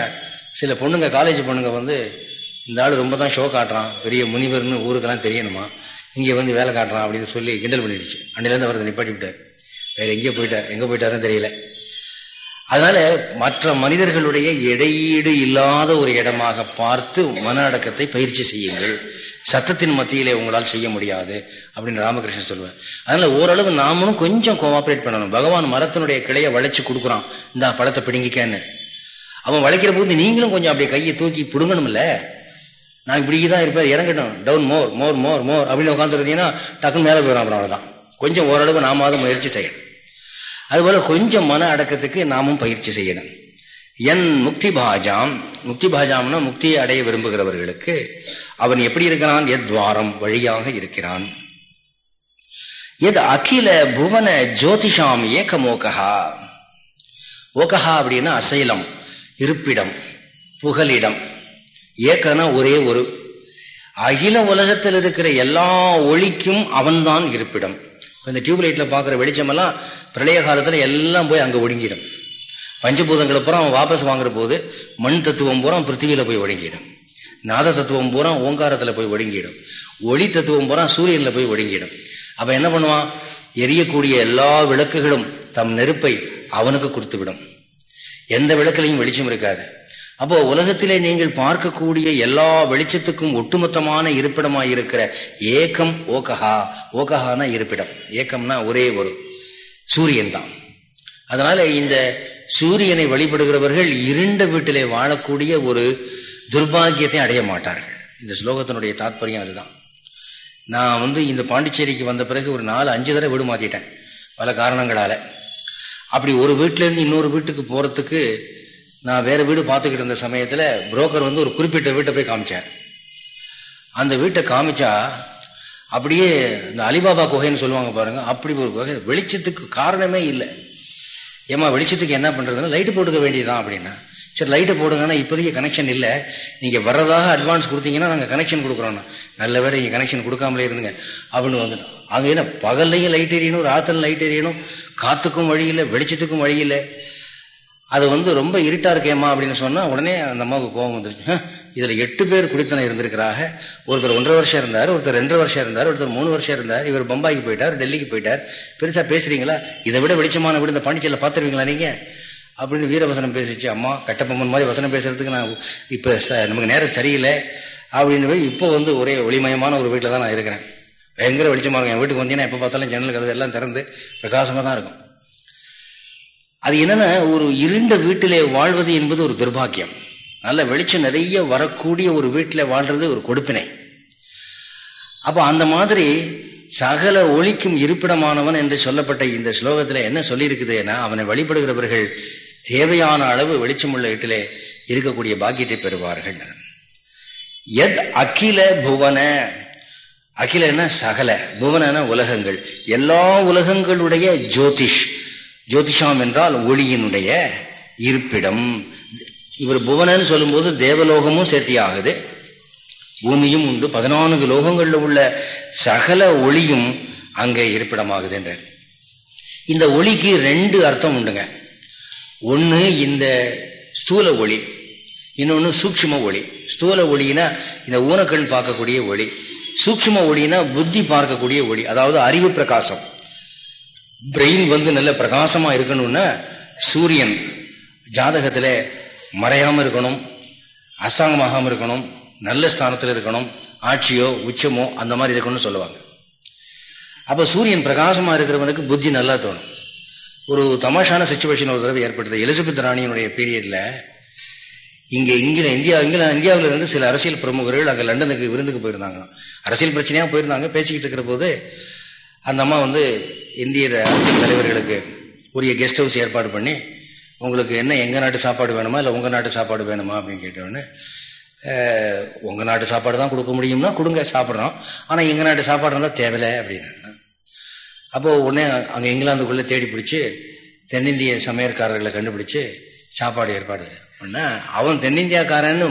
சில பொண்ணுங்க காலேஜ் பொண்ணுங்க வந்து இந்த ஆள் ரொம்ப தான் ஷோ காட்டுறான். பெரிய முனிவர்னு ஊருக்கெல்லாம் தெரியணுமா? இங்கே வந்து வேலை காட்டுறான் அப்படின்னு சொல்லி கிண்டல் பண்ணிடுச்சு. அன்னிலேருந்து அவரது நிப்பாட்டி விட்டார். வேற எங்கேயோ போயிட்டார். எங்கே போயிட்டாருன்னு தெரியல. அதனால மற்ற மனிதர்களுடைய இடையீடு இல்லாத ஒரு இடமாக பார்த்து மன அடக்கத்தை பயிற்சி செய்யுங்கள். சத்தத்தின் மத்தியிலே உங்களால் செய்ய முடியாது அப்படின்னு ராமகிருஷ்ணன் சொல்லுவார் அதனால ஓரளவு நாமளும் கொஞ்சம் கோஆப்ரேட் பண்ணணும். பகவான் மரத்தினுடைய கிளையை வளைச்சு கொடுக்குறான். இந்த பழத்தை பிடுங்கிக்கன்னு. அவன் வளைக்கிற போது நீங்களும் கொஞ்சம் அப்படியே கையை தூக்கி பிடுங்கணும்ல? நான் இப்படி தான் இருப்பேன். இறங்கட்டும். டவுன் மோர் மோர் மோர் மோர் அப்படின்னு உட்காந்துருந்தீங்கன்னா டக்குன்னு மேலே போயிடும் அப்புறம் அவ்வளோதான் கொஞ்சம் ஓரளவு நாமாவது முயற்சி செய்யணும். அதுபோல கொஞ்சம் மன அடக்கத்துக்கு நாமும் பயிற்சி செய்யணும். என் முக்தி பாஜாம். முக்தி பாஜாம்னா முக்தியை அடைய விரும்புகிறவர்களுக்கு அவன் எப்படி இருக்கிறான்? எத்வாரம் வழியாக இருக்கிறான். எது அகில புவன ஜோதிஷாம் ஏகமோகா ஓகஹா அப்படின்னா அசைலம் இருப்பிடம் புகலிடம். ஏக்கனா ஒரே ஒரு. அகில உலகத்தில் இருக்கிற எல்லா ஒளிக்கும் அவன்தான் இருப்பிடம். இந்த டியூப்லைட்டில் பார்க்குற வெளிச்சமெல்லாம் பிரளய காலத்தில் எல்லாம் போய் அங்கே ஒடுங்கிடும். பஞ்சபூதங்களை பூரா அவன் வாபஸ் வாங்குற போது மண் தத்துவம் பூரா பிருத்திவியில் போய் ஒடுங்கிடும். நாத தத்துவம் பூரா ஓங்காரத்தில் போய் ஒடுங்கிடும். ஒளி தத்துவம் பூரா சூரியனில் போய் ஒடுங்கிடும். அப்போ என்ன பண்ணுவான்? எரியக்கூடிய எல்லா விளக்குகளும் தம் நெருப்பை அவனுக்கு கொடுத்து விடும் எந்த விளக்குலையும் வெளிச்சம் இருக்காது. அப்போ உலகத்திலே நீங்கள் பார்க்கக்கூடிய எல்லா வெளிச்சத்துக்கும் ஒட்டுமொத்தமான இருப்பிடமாக இருக்கிற ஏக்கம் ஓகஹா. ஓகஹானா இருப்பிடம். ஏக்கம்னா ஒரே ஒரு சூரியன் தான் அதனால இந்த சூரியனை வழிபடுகிறவர்கள் இருண்ட வீட்டிலே வாழக்கூடிய ஒரு துர்பாகியத்தை அடைய மாட்டார்கள். இந்த ஸ்லோகத்தினுடைய தாற்பயம் அதுதான். நான் வந்து இந்த பாண்டிச்சேரிக்கு வந்த பிறகு ஒரு நாலு அஞ்சு தடவை வீடு மாற்றிட்டேன் பல காரணங்களால. அப்படி ஒரு வீட்டிலேருந்து இன்னொரு வீட்டுக்கு போகிறதுக்கு நான் வேற வீடு பார்த்துக்கிட்டு இருந்த சமயத்தில் புரோக்கர் வந்து ஒரு குறிப்பிட்ட வீட்டை போய் காமிச்சேன் அந்த வீட்டை காமிச்சா அப்படியே இந்த அலிபாபா குகைன்னு சொல்லுவாங்க பாருங்க அப்படி ஒரு குகை. வெளிச்சத்துக்கு காரணமே இல்லை. ஏமா வெளிச்சத்துக்கு என்ன பண்ணுறதுன்னா லைட்டு போட்டுக்க வேண்டியதுதான் அப்படின்னா சரி லைட்டை போடுங்கன்னா இப்போதைக்கு கனெக்ஷன் இல்லை. நீங்கள் வர்றதாக அட்வான்ஸ் கொடுத்தீங்கன்னா நாங்கள் கனெக்ஷன் கொடுக்குறோண்ணா நல்ல வேலை இங்கே கனெக்ஷன் கொடுக்காமலே இருந்துங்க. அப்படின்னு வந்துட்டோம். அங்கே என்ன பகல்லையும் லைட் எரியணும் ராத்திரம் லைட் எரியணும் காற்றுக்கும் வழி இல்லை வெளிச்சத்துக்கும் வழி இல்லை. அது வந்து ரொம்ப இருட்டாக இருக்கேம்மா அப்படின்னு சொன்னால் உடனே அந்த அம்மாவுக்கு கோபம் வந்துருச்சு. இதில் எட்டு பேர் குடித்தனம் இருந்திருக்கிறாக. ஒருத்தர் ஒன்றரை வருஷம் இருந்தார் ஒருத்தர் ரெண்டரை வருஷம் இருந்தார் ஒருத்தர் மூணு வருஷம் இருந்தார் இவர் பம்பாய்க்கு போயிட்டார் டெல்லிக்கு போயிட்டார். பெருசாக பேசுகிறீங்களா இதை விட வெளிச்சமான வீடு இந்த பாண்டிச்சேரியில் பார்த்துருவீங்களா நீங்கள் அப்படின்னு வீரவசனம் பேசிச்சு அம்மா கட்டப்பம்மன் மாதிரி வசனம் பேசுறதுக்கு நான் இப்போ நமக்கு நேரம் சரியில்லை. அப்படின்னு போய் இப்போ வந்து ஒரே ஒளிமயமான ஒரு வீட்டில் தான் நான் இருக்கிறேன். பயங்கர வெளிச்சமாக இருக்கும். என் வீட்டுக்கு வந்தீங்கன்னா எப்போ பார்த்தாலும் ஜன்னல் கதவு எல்லாம் திறந்து பிரகாசமாக தான் இருக்கும். அது என்னென்னா ஒரு இருண்ட வீட்டிலே வாழ்வது என்பது ஒரு துர்பாக்கியம். நல்ல வெளிச்சம் நிறைய வரக்கூடிய ஒரு வீட்டில் வாழ்றது ஒரு கொடுப்பினை. அப்போ அந்த மாதிரி சகல ஒளிக்கும் இருப்பிடமானவன் என்று சொல்லப்பட்ட இந்த ஸ்லோகத்தில் என்ன சொல்லியிருக்குதுன்னா அவனை வழிபடுகிறவர்கள் தேவையான அளவு வெளிச்சமுள்ள வீட்டிலே இருக்கக்கூடிய பாக்கியத்தை பெறுவார்கள். எத் அகில புவன. அகிலன சகல புவனன உலகங்கள். எல்லா உலகங்களுடைய ஜோதிஷ். ஜோதிஷாம் என்றால் ஒளியினுடைய இருப்பிடம். இவர் புவனன்னு சொல்லும்போது தேவலோகமும் சேர்த்தியாகுது. பூமியும் உண்டு. பதினான்கு லோகங்களில் உள்ள சகல ஒளியும் அங்கே இருப்பிடமாகுது என்றார். இந்த ஒளிக்கு ரெண்டு அர்த்தம் உண்டுங்க. ஒன்று இந்த ஸ்தூல ஒளி இன்னொன்று சூக்ஷ்ம ஒளி. ஸ்தூல ஒளினா இந்த ஊனக்கண் பார்க்கக்கூடிய ஒளி சூக்ஷ்ம ஒளினா புத்தி பார்க்கக்கூடிய ஒளி அதாவது அறிவு பிரகாசம். பிரெயின் வந்து நல்ல பிரகாசமாக இருக்கணும்னா சூரியன் ஜாதகத்தில் மறையாமல் இருக்கணும் அஸ்தாங்கமாகாமல் இருக்கணும் நல்ல ஸ்தானத்தில் இருக்கணும் ஆட்சியோ உச்சமோ அந்த மாதிரி இருக்கணும்னு சொல்லுவாங்க. அப்போ சூரியன் பிரகாசமாக இருக்கிறவனுக்கு புத்தி நல்லா தோணும். ஒரு தமாஷான சுச்சுவேஷன் ஒரு தடவை ஏற்பட்டது. எலிசபெத் ராணியினுடைய பீரியட்ல இங்கே இங்கே இந்தியா இங்கே இந்தியாவில் இருந்து சில அரசியல் பிரமுகர்கள் அங்கே லண்டனுக்கு விருந்துக்கு போயிருந்தாங்க. அரசியல் பிரச்சனையாக போயிருந்தாங்க. பேசிக்கிட்டு இருக்கிற போது அந்த அம்மா வந்து இந்திய அரசியல் தலைவர்களுக்கு உரிய கெஸ்ட் ஹவுஸ் ஏற்பாடு பண்ணி உங்களுக்கு என்ன எங்கள் நாட்டு சாப்பாடு வேணுமா? இல்லை உங்கள் நாட்டு சாப்பாடு வேணுமா? அப்படின்னு கேட்டோடனே உங்கள் நாட்டு சாப்பாடு தான் கொடுக்க முடியும்னா கொடுங்க சாப்பிட்றோம். ஆனால் எங்கள் நாட்டு சாப்பாடு இருந்தால் தேவையில்லை அப்படின்னு. அப்போது உடனே அங்கே இங்கிலாந்துக்குள்ளே தேடி பிடிச்சி தென்னிந்திய சமையற்காரர்களை கண்டுபிடிச்சு சாப்பாடு ஏற்பாடு பண்ண அவன் தென்னிந்தியாக்காரன்னு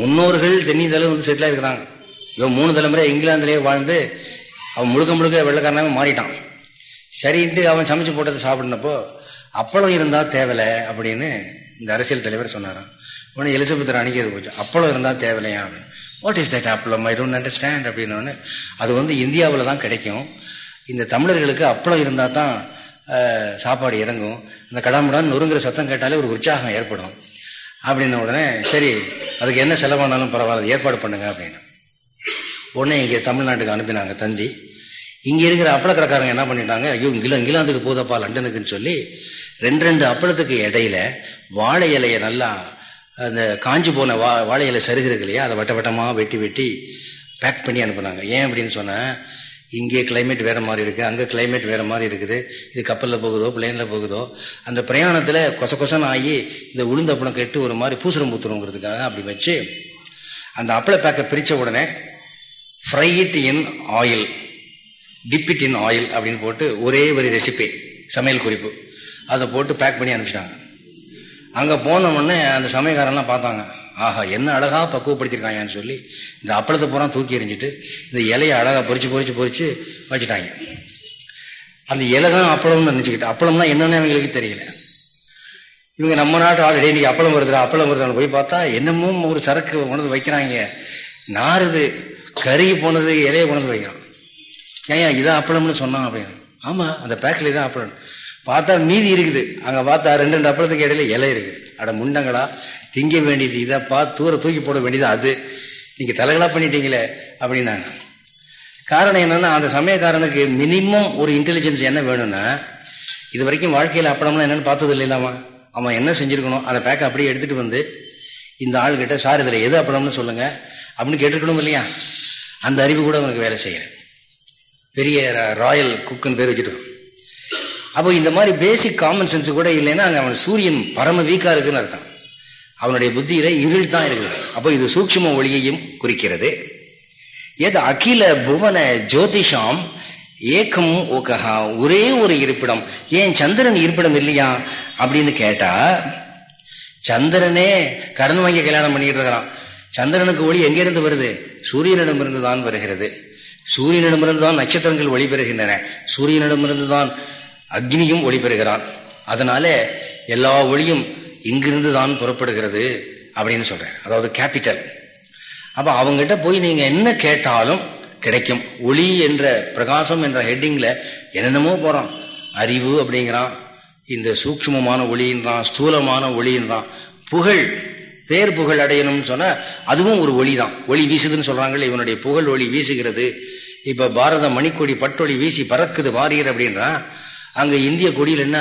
முன்னோர்கள் தென்னிந்தியாவில் வந்து செட்டிலாக இருக்கிறாங்க இவன் மூணு தலைமுறை இங்கிலாந்துலேயே வாழ்ந்து அவன் முழுக்க முழுக்க வெள்ளக்காரனாக மாறிட்டான். சரின்ட்டு அவன் சமைச்சு போட்டதை சாப்பிட்னப்போ அப்பளம் இருந்தால் தேவலை அப்படின்னு இந்த அரசியல் தலைவர் சொன்னாரான் உடனே எலிசபெத் ராணிக்கு அது போச்சு. அப்பளம் இருந்தால் தேவையில்லையா வாட் இஸ் தட் அப்பளம்? ஐ டோன்ட் அண்டர்ஸ்டாண்ட் அப்படின்னு அது வந்து இந்தியாவில் தான் கிடைக்கும். இந்த தமிழர்களுக்கு அப்பளம் இருந்தால் தான் சாப்பாடு இறங்கும். இந்த கடாமுடான்னு நொறுங்குற சத்தம் கேட்டாலே ஒரு உற்சாகம் ஏற்படும். அப்படின்ன உடனே சரி அதுக்கு என்ன செலவானாலும் பரவாயில்ல ஏற்பாடு பண்ணுங்க அப்படின்னு. உடனே இங்கே தமிழ்நாட்டுக்கு அனுப்பினாங்க தந்தி. இங்கே இருக்கிற அப்பள கடைக்காரங்க என்ன பண்ணிட்டாங்க ஐயோ இங்கிலா இங்கிலாந்துக்கு போதப்பா லண்டனுக்குன்னு சொல்லி ரெண்டு ரெண்டு அப்பளத்துக்கு இடையில வாழை இலையை நல்லா அந்த காஞ்சி போன வா வாழை இலை சருகு இல்லையா அதை வட்ட வட்டமாக வெட்டி வெட்டி பேக் பண்ணி அனுப்புனாங்க. ஏன் அப்படின்னு சொன்னால் இங்கே கிளைமேட் வேற மாதிரி இருக்கு அங்கே கிளைமேட் வேற மாதிரி இருக்குது. இது கப்பலில் போகுதோ பிளேனில் போகுதோ அந்த பிரயாணத்தில் கொச கொசன்னு ஆகி இந்த உளுந்த அப்பளம் கெட்டு ஒரு மாதிரி பூசரம் பூத்துருங்கிறதுக்காக அப்படி வச்சு அந்த அப்பளை பேக்கை பிரித்த உடனே fry it in oil dip it in oil அப்படின்னு போட்டு ஒரே ஒரு ரெசிபி சமையல் குறிப்பு. அதை போட்டு பேக் பண்ணி அனுப்பிச்சிட்டாங்க. அங்கே போன உடனே அந்த சமயக்காரன்லாம் பார்த்தாங்க. ஆஹா என்ன அழகாக பக்குவப்படுத்திருக்காங்கன்னு சொல்லி இந்த அப்பளத்தை பூரா தூக்கி எறிஞ்சிட்டு இந்த இலையை அழகாக பொறிச்சு பொறிச்சு பொறிச்சு வச்சுட்டாங்க. அந்த இலை தான் அப்பளம்னு நினச்சிக்கிட்டு அப்பளம்னா என்னன்னு அவங்களுக்கு தெரியல. இவங்க நம்ம நாட்டு ஆள் இன்னைக்கு அப்பளம் வருதுடா அப்பளம் வருதுன்னு போய் பார்த்தா என்னமோ ஒரு சரக்கு கொண்டு வைக்கிறாங்க. நாருது கருகி போனது இலையை கொண்டு வைக்கிறான். ஏன் இதான் அப்பளம்னு சொன்னான் அப்படின்னு. ஆமாம் அந்த பேக்கில் தான் அப்பளம். பார்த்தா மீதி இருக்குது. அங்கே பார்த்தா ரெண்டு ரெண்டு அப்பளத்துக்கு இடையில இலை இருக்குது. அட முண்டங்களா திங்க வேண்டியது இதை பார்த்து தூர தூக்கி போட வேண்டியது அது. நீங்கள் தலைகளாக பண்ணிட்டீங்களே அப்படின்னாங்க. காரணம் என்னென்னா அந்த சமயக்காரனுக்கு மினிமம் ஒரு இன்டெலிஜென்ஸ் என்ன வேணும்னா இது வரைக்கும் வாழ்க்கையில் அப்படம்லாம் என்னென்னு பார்த்தது இல்லைலாமா அவன் என்ன செஞ்சுருக்கணும் அந்த பேக்கை அப்படியே எடுத்துகிட்டு வந்து இந்த ஆள்கிட்ட சார் இதில் எது அப்படம்னு சொல்லுங்கள் அப்படின்னு கேட்டுருக்கணும் இல்லையா? அந்த அறிவு கூட அவனுக்கு வேலை செய்கிறேன் பெரிய ராயல் குக்குன்னு பேர் வச்சுட்டு அப்போ இந்த மாதிரி பேசிக் காமன் சென்ஸ் கூட இல்லைன்னா அங்கே அவன் சூரியன் பரம வீக்கா இருக்குன்னு அர்த்தம். அவனுடைய புத்தியில இருள் தான் இருக்குது. அப்போ இது சூக்ஷ்ம ஒளியையும் குறிக்கிறது. எது அகில புவன ஜோதிஷாம் ஏக்கம் ஓகஹா ஒரே ஒரு இருப்பிடம். ஏன் சந்திரன் இருப்பிடம் இல்லையா? அப்படின்னு கேட்டா சந்திரனே கடன் வாங்கி கல்யாணம் பண்ணிட்டு இருக்கிறான். சந்திரனுக்கு ஒளி எங்கிருந்து வருது? சூரியனிடமிருந்து தான் வருகிறது. சூரியனிடமிருந்து தான் நட்சத்திரங்கள் ஒளி பெறுகின்றன சூரியனிடமிருந்து தான் அக்னியும் ஒளி பெறுகிறான் அதனால எல்லா ஒளியும் இங்கிருந்து தான் புறப்படுகிறது அப்படின்னு சொல்றேன் அதாவது கேபிட்டல் அப்ப அவங்ககிட்ட போய் நீங்க என்ன கேட்டாலும் கிடைக்கும். ஒளி என்ற பிரகாசம் என்ற ஹெட்டிங்ல என்னென்னமோ போறான். அறிவு அப்படிங்கிறான். இந்த சூக்மமான ஒளின்றான் ஸ்தூலமான ஒளின்றான் புகழ் பேர் புகழ் அடையணும்னு சொன்னா அதுவும் ஒரு ஒளி தான் ஒளி வீசுதுன்னு சொல்றாங்களே இவனுடைய புகழ் ஒளி வீசுகிறது. இப்ப பாரத மணிக்கொடி பட்டொளி வீசி பறக்குது வாரியர் அப்படின்றான். அங்கே இந்திய கொடியில் என்ன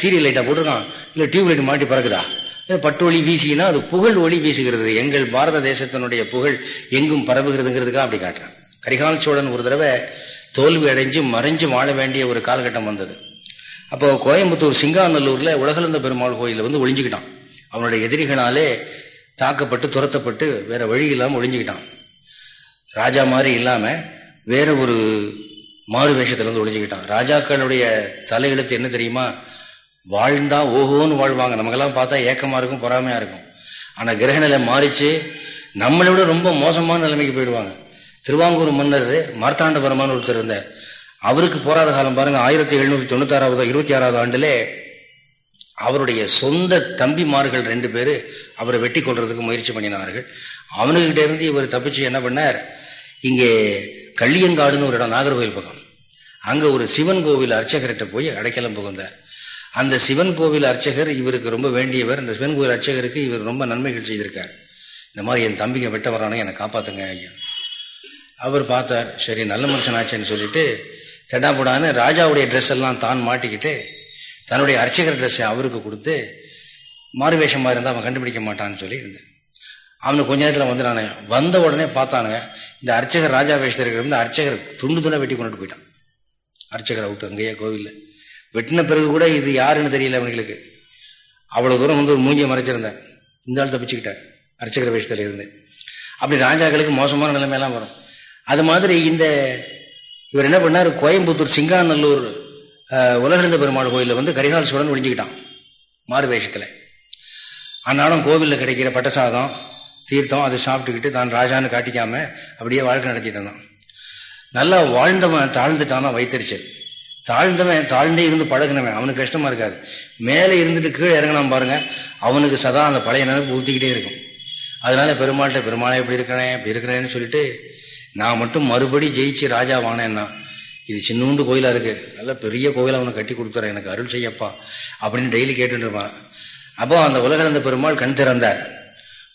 சீரியல் லைட்டாக போட்டிருக்கான்? இல்லை டியூப் லைட் மாட்டி பறக்குதா? பட்டு ஒளி வீசினா அது புகழ் ஒளி வீசுகிறது. எங்கள் பாரத தேசத்தினுடைய புகழ் எங்கும் பரவுகிறதுங்கிறதுக்காக அப்படி காட்டுறான். கரிகால் சோழன் ஒரு தடவை தோல்வி அடைஞ்சு மறைஞ்சு வாழ வேண்டிய ஒரு காலகட்டம் வந்தது. அப்போ கோயம்புத்தூர் சிங்காநல்லூரில் உலகளந்த பெருமாள் கோயிலில் வந்து ஒளிஞ்சுக்கிட்டான். அவனுடைய எதிரிகளாலே தாக்கப்பட்டு துரத்தப்பட்டு வேற வழி இல்லாமல் ஒளிஞ்சுக்கிட்டான். ராஜா மாதிரி இல்லாமல் வேற ஒரு மாறு வேஷத்துல இருந்து ஒளிஞ்சுக்கிட்டான். ராஜாக்களுடைய தலையெழுத்து என்ன தெரியுமா? வாழ்ந்தா ஓஹோன்னு வாழ்வாங்க. நமக்கெல்லாம் பார்த்தா ஏக்கமா இருக்கும் பொறாமையா இருக்கும். ஆனா கிரகநிலை மாறிச்சு. நம்மளை விட ரொம்ப மோசமான நிலைமைக்கு போயிடுவாங்க. திருவாங்கூர் மன்னர் மார்த்தாண்டபுரமான ஒருத்தர் இருந்தார். அவருக்கு போராத காலம் பாருங்க ஆயிரத்தி எழுநூத்தி தொண்ணூத்தி ஆறாவது இருபத்தி ஆறாவது ஆண்டுலே அவருடைய சொந்த தம்பிமார்கள் ரெண்டு பேர் அவரை வெட்டி கொள்றதுக்கு முயற்சி பண்ணினார்கள். அவனுக்கிட்ட இருந்து இவர் தப்பிச்சு என்ன பண்ணார்? இங்கே கள்ளியங்காடுன்னு ஒரு இடம் நாகர்கோவில் பக்கம். அங்கே ஒரு சிவன் கோவில் அர்ச்சகர்கிட்ட போய் அடைக்கலம் புகுந்தார். அந்த சிவன் கோவில் அர்ச்சகர் இவருக்கு ரொம்ப வேண்டியவர். அந்த சிவன் கோவில் அர்ச்சகருக்கு இவர் ரொம்ப நன்மைகள் செய்திருக்கார். இந்த மாதிரி என் தம்பிங்க வெட்ட வரானே என்னை காப்பாத்துங்க ஐயா. அவர் பார்த்தார் சரி நல்ல மனுஷன் ஆச்சுன்னு சொல்லிட்டு தெடாபுடான்னு ராஜாவுடைய ட்ரெஸ் எல்லாம் தான் மாட்டிக்கிட்டு தன்னுடைய அர்ச்சகர் ட்ரெஸ்ஸை அவருக்கு கொடுத்து மாறுவேஷமா இருந்தால் அவன் கண்டுபிடிக்க மாட்டான்னு சொல்லி இருந்தேன் அவனுக்கு கொஞ்ச நேரத்தில் வந்துடானுங்க வந்த உடனே பார்த்தானுங்க. இந்த அர்ச்சகர் ராஜா வேஷத்தில் இருக்கிற இந்த அர்ச்சகர் துண்டு துணை வெட்டி கொண்டுட்டு போயிட்டான். அர்ச்சகரை விட்டு அங்கேயே கோவிலில். வெட்டின பிறகு கூட இது யாருன்னு தெரியல அவங்களுக்கு அவ்வளோ தூரம் வந்து ஒரு மூஞ்சியை மறைச்சிருந்தேன் இந்த ஆள் தப்பிச்சுக்கிட்டார் அர்ச்சகர வேஷத்தில் இருந்து. அப்படி ராஜாக்களுக்கு மோசமான நிலைமையெல்லாம் வரும். அது மாதிரி இந்த இவர் என்ன பண்ணார்? கோயம்புத்தூர் சிங்காநல்லூர் உலகிழந்த பெருமாள் கோயிலில் வந்து கரிகால் சோழன் ஒழிஞ்சுக்கிட்டான் மாறு வேஷத்தில். ஆனாலும் கோவிலில் கிடைக்கிற பட்டசாதம் தீர்த்தம் அதை சாப்பிட்டுக்கிட்டு தான் ராஜான்னு காட்டிக்காம அப்படியே வாழ்க்கை நடத்திட்டு இருந்தான். நல்லா வாழ்ந்தவன் தாழ்ந்துட்டானா வைத்தறிச்சல். தாழ்ந்தவன் தாழ்ந்தே இருந்து பழகினவன் அவனுக்கு கஷ்டமா இருக்காது. மேலே இருந்துட்டு கீழே இறங்கினான் பாருங்க அவனுக்கு சதா அந்த பழைய நினைப்பு ஊத்திக்கிட்டே இருக்கும். அதனால பெருமாள்கிட்ட பெருமாளை எப்படி இருக்கிறேன் எப்படி இருக்கிறேன்னு சொல்லிட்டு நான் மட்டும் மறுபடி ஜெயிச்சு ராஜா வானேன்னா இது சின்னூண்டு கோயிலா இருக்கு. நல்ல பெரிய கோயிலை அவனை கட்டி கொடுத்துறேன் எனக்கு அருள் செய்யப்பா அப்படின்னு டெய்லி கேட்டுருப்பான் இருப்பான். அப்போ அந்த உலகளந்த பெருமாள் கண் திறந்தார்.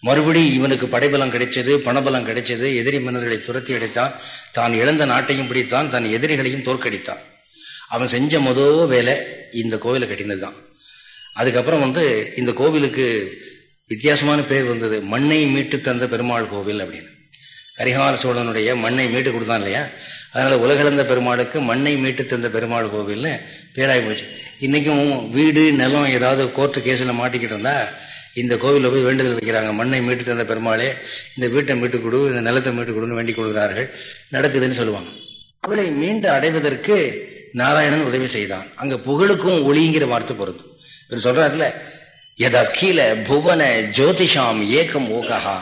மறுபடி இவனுக்கு படைபலம் கிடைச்சது பணபலம் கிடைச்சது எதிரி மன்னர்களை துரத்தி அடைத்தான். தான் இழந்த நாட்டையும் பிடித்தான் தன் எதிரிகளையும் தோற்கடித்தான். அவன் செஞ்ச முதல் வேலை இந்த கோவிலை கட்டினது தான் அதுக்கப்புறம் வந்து இந்த கோவிலுக்கு வித்தியாசமான பேர் வந்தது மண்ணை மீட்டு தந்த பெருமாள் கோவில் அப்படின்னு. கரிகால சோழனுடைய மண்ணை மீட்டு கொடுத்தான் இல்லையா? அதனால உலகளந்த பெருமாளுக்கு மண்ணை மீட்டு தந்த பெருமாள் கோவில்னு பேராகி போச்சு. இன்னைக்கும் வீடு நிலம் ஏதாவது கோர்ட்டு கேஸில் மாட்டிக்கிட்டு இருந்தா இந்த கோவிலில் போய் வேண்டுதல் வைக்கிறாங்க. மண்ணை மீட்டு தந்த பெருமாளே இந்த வீட்டை மீட்டு கொடு இந்த நிலத்தை மீட்டு கொடுன்னு வேண்டிக் கொள்கிறார்கள். நடக்குதுன்னு சொல்லுவாங்க. அவளை மீண்டு அடைவதற்கு நாராயணன் உதவி செய்தான். அங்க புகழுக்கும் ஒளிங்கிற வார்த்தை பொருந்தும். இவர் சொல்றாருல எதா கீழ புவன ஜோதிஷாம் ஏக்கம் ஓகஹா.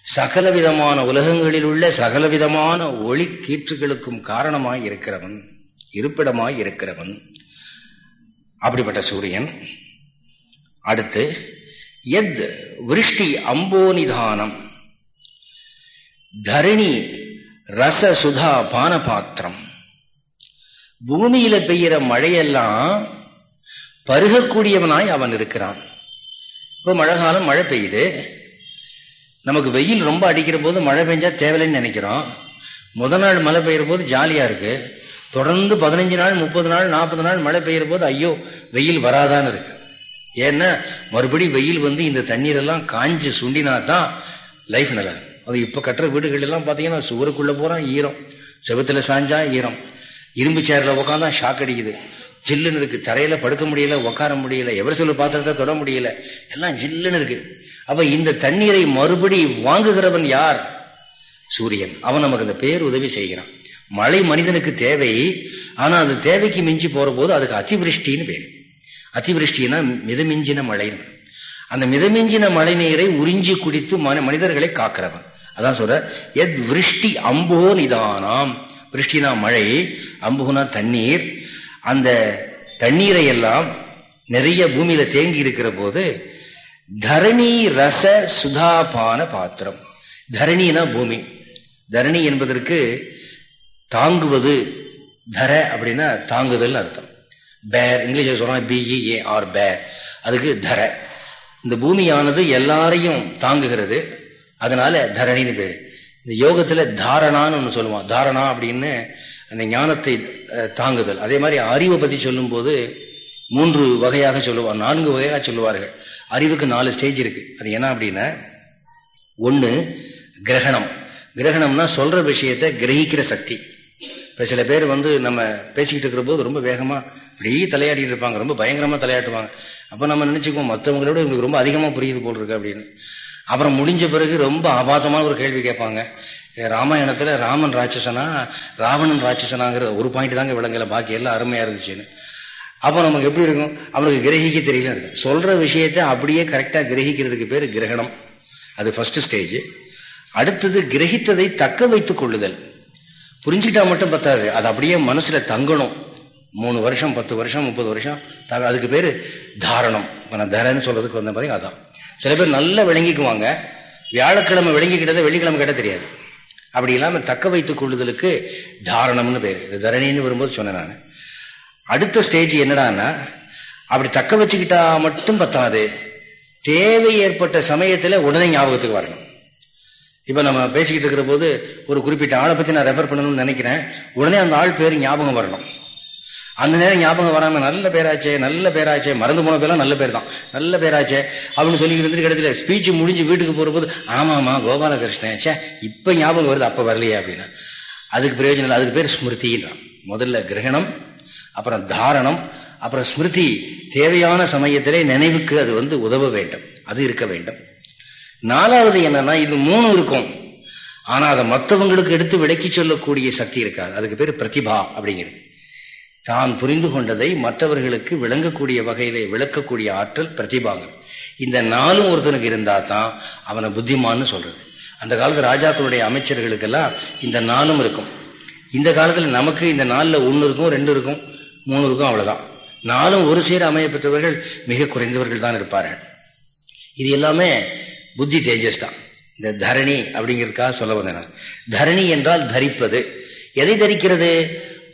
சகல விதமான உலகங்களில் உள்ள சகல விதமான ஒளி கீற்றுகளுக்கும் காரணமாய் இருக்கிறவன் இருப்பிடமாய் இருக்கிறவன். அப்படிப்பட்ட சூரியன். அடுத்து எத் விருஷ்டி அம்போனிதானம். தரணி ரச சுதா பானபாத்திரம். பூமியில பெய்கிற மழையெல்லாம் பருகக்கூடியவனாய் அவன் இருக்கிறான். இப்போ மழை காலம் மழை பெய்யுது. நமக்கு வெயில் ரொம்ப அடிக்கிற போது மழை பெஞ்சா தேவையில்லைன்னு நினைக்கிறோம். முத நாள் மழை பெய்கிற போது ஜாலியா இருக்கு. தொடர்ந்து பதினஞ்சு நாள் முப்பது நாள் நாற்பது நாள் மழை பெய்கிற போது ஐயோ வெயில் வராதான்னு இருக்கு. ஏன்னா மறுபடி வெயில் வந்து இந்த தண்ணீரெல்லாம் காஞ்சு சுண்டினா தான் லைஃப் நல்லா அது இப்போ கட்டுற வீடுகள் எல்லாம் பார்த்தீங்கன்னா சுவருக்குள்ள போறான் ஈரம். செவத்துல சாஞ்சா ஈரம். இரும்பு சேர்ல உட்காந்தா ஷாக் அடிக்குது. ஜில்லுன்னு இருக்கு. தரையில படுக்க முடியல உட்கார முடியல எவர் சொல்ல பாத்திரத்தை தொட முடியல எல்லாம் ஜில்லுன்னு இருக்கு. அப்ப இந்த தண்ணீரை மறுபடி வாங்குகிறவன் யார்? சூரியன். அவன் நமக்கு அந்த பேர் உதவி செய்கிறான். மழை மனிதனுக்கு தேவை. ஆனா அது தேவைக்கு மிஞ்சி போற போது அதுக்கு அதிவிருஷ்டின்னு பேர். அதிவிருஷ்டினா மிதமிஞ்சின மழை. அந்த மிதமிஞ்சின மழை நீரை உறிஞ்சி குடித்து மனிதர்களை காக்கிறவன். அதான் சொல்ற எத் விருஷ்டி அம்போ நிதானாம். விருஷ்டினா மழை அம்புனா தண்ணீர். அந்த தண்ணீரை எல்லாம் நிறைய பூமியில தேங்கி இருக்கிற போது தரணி ரச சுதாபான பாத்திரம். தரணினா பூமி. தரணி என்பதற்கு தாங்குவது தர அப்படின்னா தாங்குதல் அர்த்தம். பேர் இங்கிலீஷில் சொல்கிறாங்க பிஇஏ ஆர் பேர். அதுக்கு தர. இந்த பூமியானது எல்லாரையும் தாங்குகிறது. அதனால தரணின்னு பேர். இந்த யோகத்தில் தாரணான்னு ஒன்று சொல்லுவான். தாரணா அப்படின்னு அந்த ஞானத்தை தாங்குதல். அதே மாதிரி அறிவை பற்றி சொல்லும்போது மூன்று வகையாக சொல்லுவார் நான்கு வகையாக சொல்லுவார்கள். அறிவுக்கு நாலு ஸ்டேஜ் இருக்கு. அது என்ன அப்படின்னா ஒன்று கிரகணம். கிரகணம்னா சொல்ற விஷயத்தை கிரகிக்கிற சக்தி. இப்போ சில பேர் வந்து நம்ம பேசிக்கிட்டு இருக்கிற போது ரொம்ப வேகமாக அப்படியே தலையாடிட்டு இருப்பாங்க. ரொம்ப பயங்கரமாக தலையாட்டுவாங்க. அப்போ நம்ம நினச்சிக்குவோம் மற்றவங்களோட இவங்களுக்கு ரொம்ப அதிகமாக புரியுது போல் இருக்கு அப்படின்னு. அப்புறம் முடிஞ்ச பிறகு ரொம்ப ஆபாசமான ஒரு கேள்வி கேட்பாங்க. ராமாயணத்தில் ராமன் ராட்சசனா ராவணன் ராட்சசனாங்கிற ஒரு பாயிண்ட் தாங்க விளங்கலை பாக்கி எல்லாம் அருமையாக இருந்துச்சுன்னு. அப்போ நமக்கு எப்படி இருக்கும்? அவனுக்கு கிரகிக்க தெரியல. இருக்கு சொல்கிற விஷயத்தை அப்படியே கரெக்டாக கிரகிக்கிறதுக்கு பேர் கிரகணம். அது ஃபர்ஸ்ட் ஸ்டேஜ் அடுத்தது கிரகித்ததை தக்க வைத்துக் கொள்ளுதல். புரிஞ்சுக்கிட்டா மட்டும் பத்தாது. அது அப்படியே மனசுல தங்கணும். மூணு வருஷம் பத்து வருஷம் முப்பது வருஷம். அதுக்கு பேர் தாரணம். இப்போ நான் தரன்னு சொல்றதுக்கு வந்த மாதிரி அதான். சில பேர் நல்லா விளங்கிக்குவாங்க. வியாழக்கிழமை விளங்கிக்கிட்டதை வெள்ளிக்கிழமை கேட்ட தெரியாது. அப்படி இல்லாமல் தக்க வைத்துக் கொள்ளுதலுக்கு தாரணம்னு பேர். இது தரணின்னு வரும்போது சொன்னேன் நான். அடுத்த ஸ்டேஜ் என்னடான்னா அப்படி தக்க வச்சுக்கிட்டா மட்டும் பத்தாது. தேவை ஏற்பட்ட சமயத்தில் உடனே ஞாபகத்துக்கு வரணும். இப்போ நம்ம பேசிக்கிட்டு இருக்கிற போது ஒரு குறிப்பிட்ட ஆளை பற்றி நான் ரெஃபர் பண்ணணும்னு நினைக்கிறேன். உடனே அந்த ஆள் பேர் ஞாபகம் வரணும். அந்த நேரம் ஞாபகம் வராம நல்ல பேராச்சே நல்ல பேராச்சே மறந்து போன பேர்லாம் நல்ல பேர் தான் நல்ல பேராச்சே அப்படின்னு சொல்லிக்கிட்டு இருந்துட்டு கிடைத்துல ஸ்பீச் முடிஞ்சு வீட்டுக்கு போற போது ஆமாமா கோபாலகிருஷ்ணன் சே இப்ப ஞாபகம் வருது அப்ப வரலையே அப்படின்னா. அதுக்கு பிரயோஜனம் இல்லை அதுக்கு பேர் ஸ்மிருதின்றான். முதல்ல கிரகணம் அப்புறம் தாரணம் அப்புறம் ஸ்மிருதி. தேவையான சமயத்திலே நினைவுக்கு அது வந்து உதவ வேண்டும் அது இருக்க வேண்டும். நாலாவது என்னன்னா இது மூணு இருக்கும். ஆனா அதை மற்றவங்களுக்கு எடுத்து விளக்கி சொல்லக்கூடிய சக்தி இருக்காது. அதுக்கு பேர் பிரதிபா அப்படிங்கிறது. தான் புரிந்து கொண்டதை மற்றவர்களுக்கு விளங்கக்கூடிய வகையிலே விளக்கக்கூடிய ஆற்றல் பிரதிபாகம் இந்த நானும் ஒருத்தனுக்கு இருந்தா தான் அவனை புத்திமான்னு சொல்றது. அந்த காலத்து ராஜாக்களுடைய அமைச்சர்களுக்கெல்லாம் இந்த நாளும் இருக்கும். இந்த காலத்துல நமக்கு இந்த நாளில் ஒன்று இருக்கும் ரெண்டு இருக்கும் மூணு இருக்கும் அவ்வளவுதான். நாளும் ஒரு சீர் அமைய பெற்றவர்கள் மிக குறைந்தவர்கள் தான் இருப்பார்கள். இது எல்லாமே புத்தி தேஜஸ் தான் இந்த தரணி அப்படிங்கிறதுக்காக சொல்ல வந்தேன் தரணி என்றால் தரிப்பது. எதை தரிக்கிறது?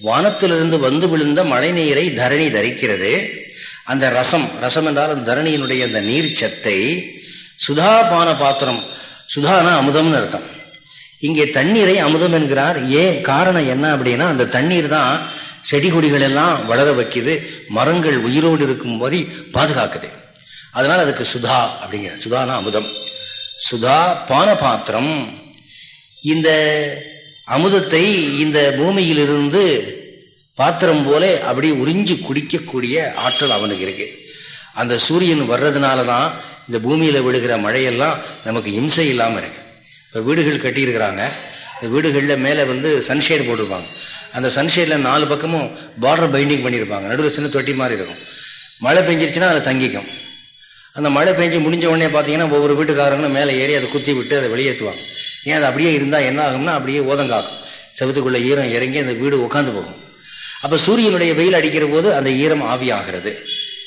வானத்திலிருந்து வந்து விழுந்த மழை நீரை தரணி தரிக்கிறது. அந்த ரசம் ரசம் என்றால் அந்த தரணியினுடைய அந்த நீர் சத்தை சுதாபான பாத்திரம் சுதானா அமுதம்னு அர்த்தம். இங்கே தண்ணீரை அமுதம் என்கிறார். ஏன் காரணம் என்ன அப்படின்னா அந்த தண்ணீர் தான் செடி கொடிகள் எல்லாம் வளர வைக்குது மரங்கள் உயிரோடு இருக்கும் போது பாதுகாக்குது. அதனால் அதுக்கு சுதா அப்படிங்கிற சுதானா அமுதம். சுதா பான பாத்திரம் இந்த அமுதத்தை இந்த பூமியிலிருந்து பாத்திரம் போல அப்படியே உறிஞ்சி குடிக்கக்கூடிய ஆற்றல் அவனுக்கு இருக்கு. அந்த சூரியன் வர்றதுனால தான் இந்த பூமியில் விழுகிற மழையெல்லாம் நமக்கு இம்சை இல்லாமல் இருக்கு. இப்போ வீடுகள் கட்டியிருக்கிறாங்க. இந்த வீடுகளில் மேலே வந்து சன்ஷேட் போட்டிருப்பாங்க. அந்த சன்ஷேடில் நாலு பக்கமும் பார்டர் பைண்டிங் பண்ணியிருப்பாங்க. நடுவில் சின்ன தொட்டி மாதிரி இருக்கும். மழை பெஞ்சிருச்சுன்னா அதை தங்கிக்கும். அந்த மழை பெஞ்சு முடிஞ்ச உடனே பார்த்தீங்கன்னா ஒவ்வொரு வீட்டுக்காரங்களும் மேலே ஏறி அதை குத்தி விட்டு அதை வெளியேற்றுவாங்க. ஏன் அது அப்படியே இருந்தால் என்ன ஆகும்னா அப்படியே ஓதங்காக்கும் செவத்துக்குள்ள ஈரம் இறங்கி அந்த வீடு உட்காந்து போகும். அப்போ சூரியனுடைய வெயில் அடிக்கிற போது அந்த ஈரம் ஆவியாகிறது.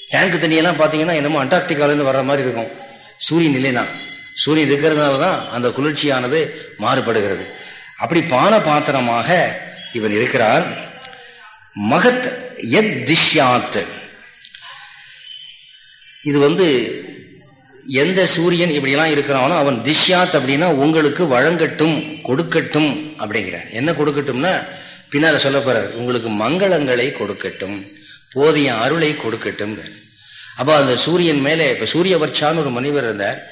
டேங்க் தண்ணியெல்லாம் பார்த்தீங்கன்னா என்னமோ அண்டார்டிகாலேருந்து வர்ற மாதிரி இருக்கும். சூரியன் இல்லைனா சூரியன் இருக்கிறதுனால தான் அந்த குளிர்ச்சியானது மாறுபடுகிறது. அப்படி பான பாத்திரமாக இவன் இருக்கிறார் மகத் எத் திஷ்யாத். இது வந்து எந்த சூரியன் இப்படிலாம் இருக்கிறானோ அவன் திஷ்யாத் அப்படின்னா உங்களுக்கு வழங்கட்டும் கொடுக்கட்டும் அப்படிங்கிறார். என்ன கொடுக்கட்டும்னா பின்னால சொல்ல போறார் உங்களுக்கு மங்களங்களை கொடுக்கட்டும் போதிய அருளை கொடுக்கட்டும் அப்போ அந்த சூரியன் மேலே இப்போ சூரிய வர்ச்சான்னு ஒரு முனிவர் இருந்தார்.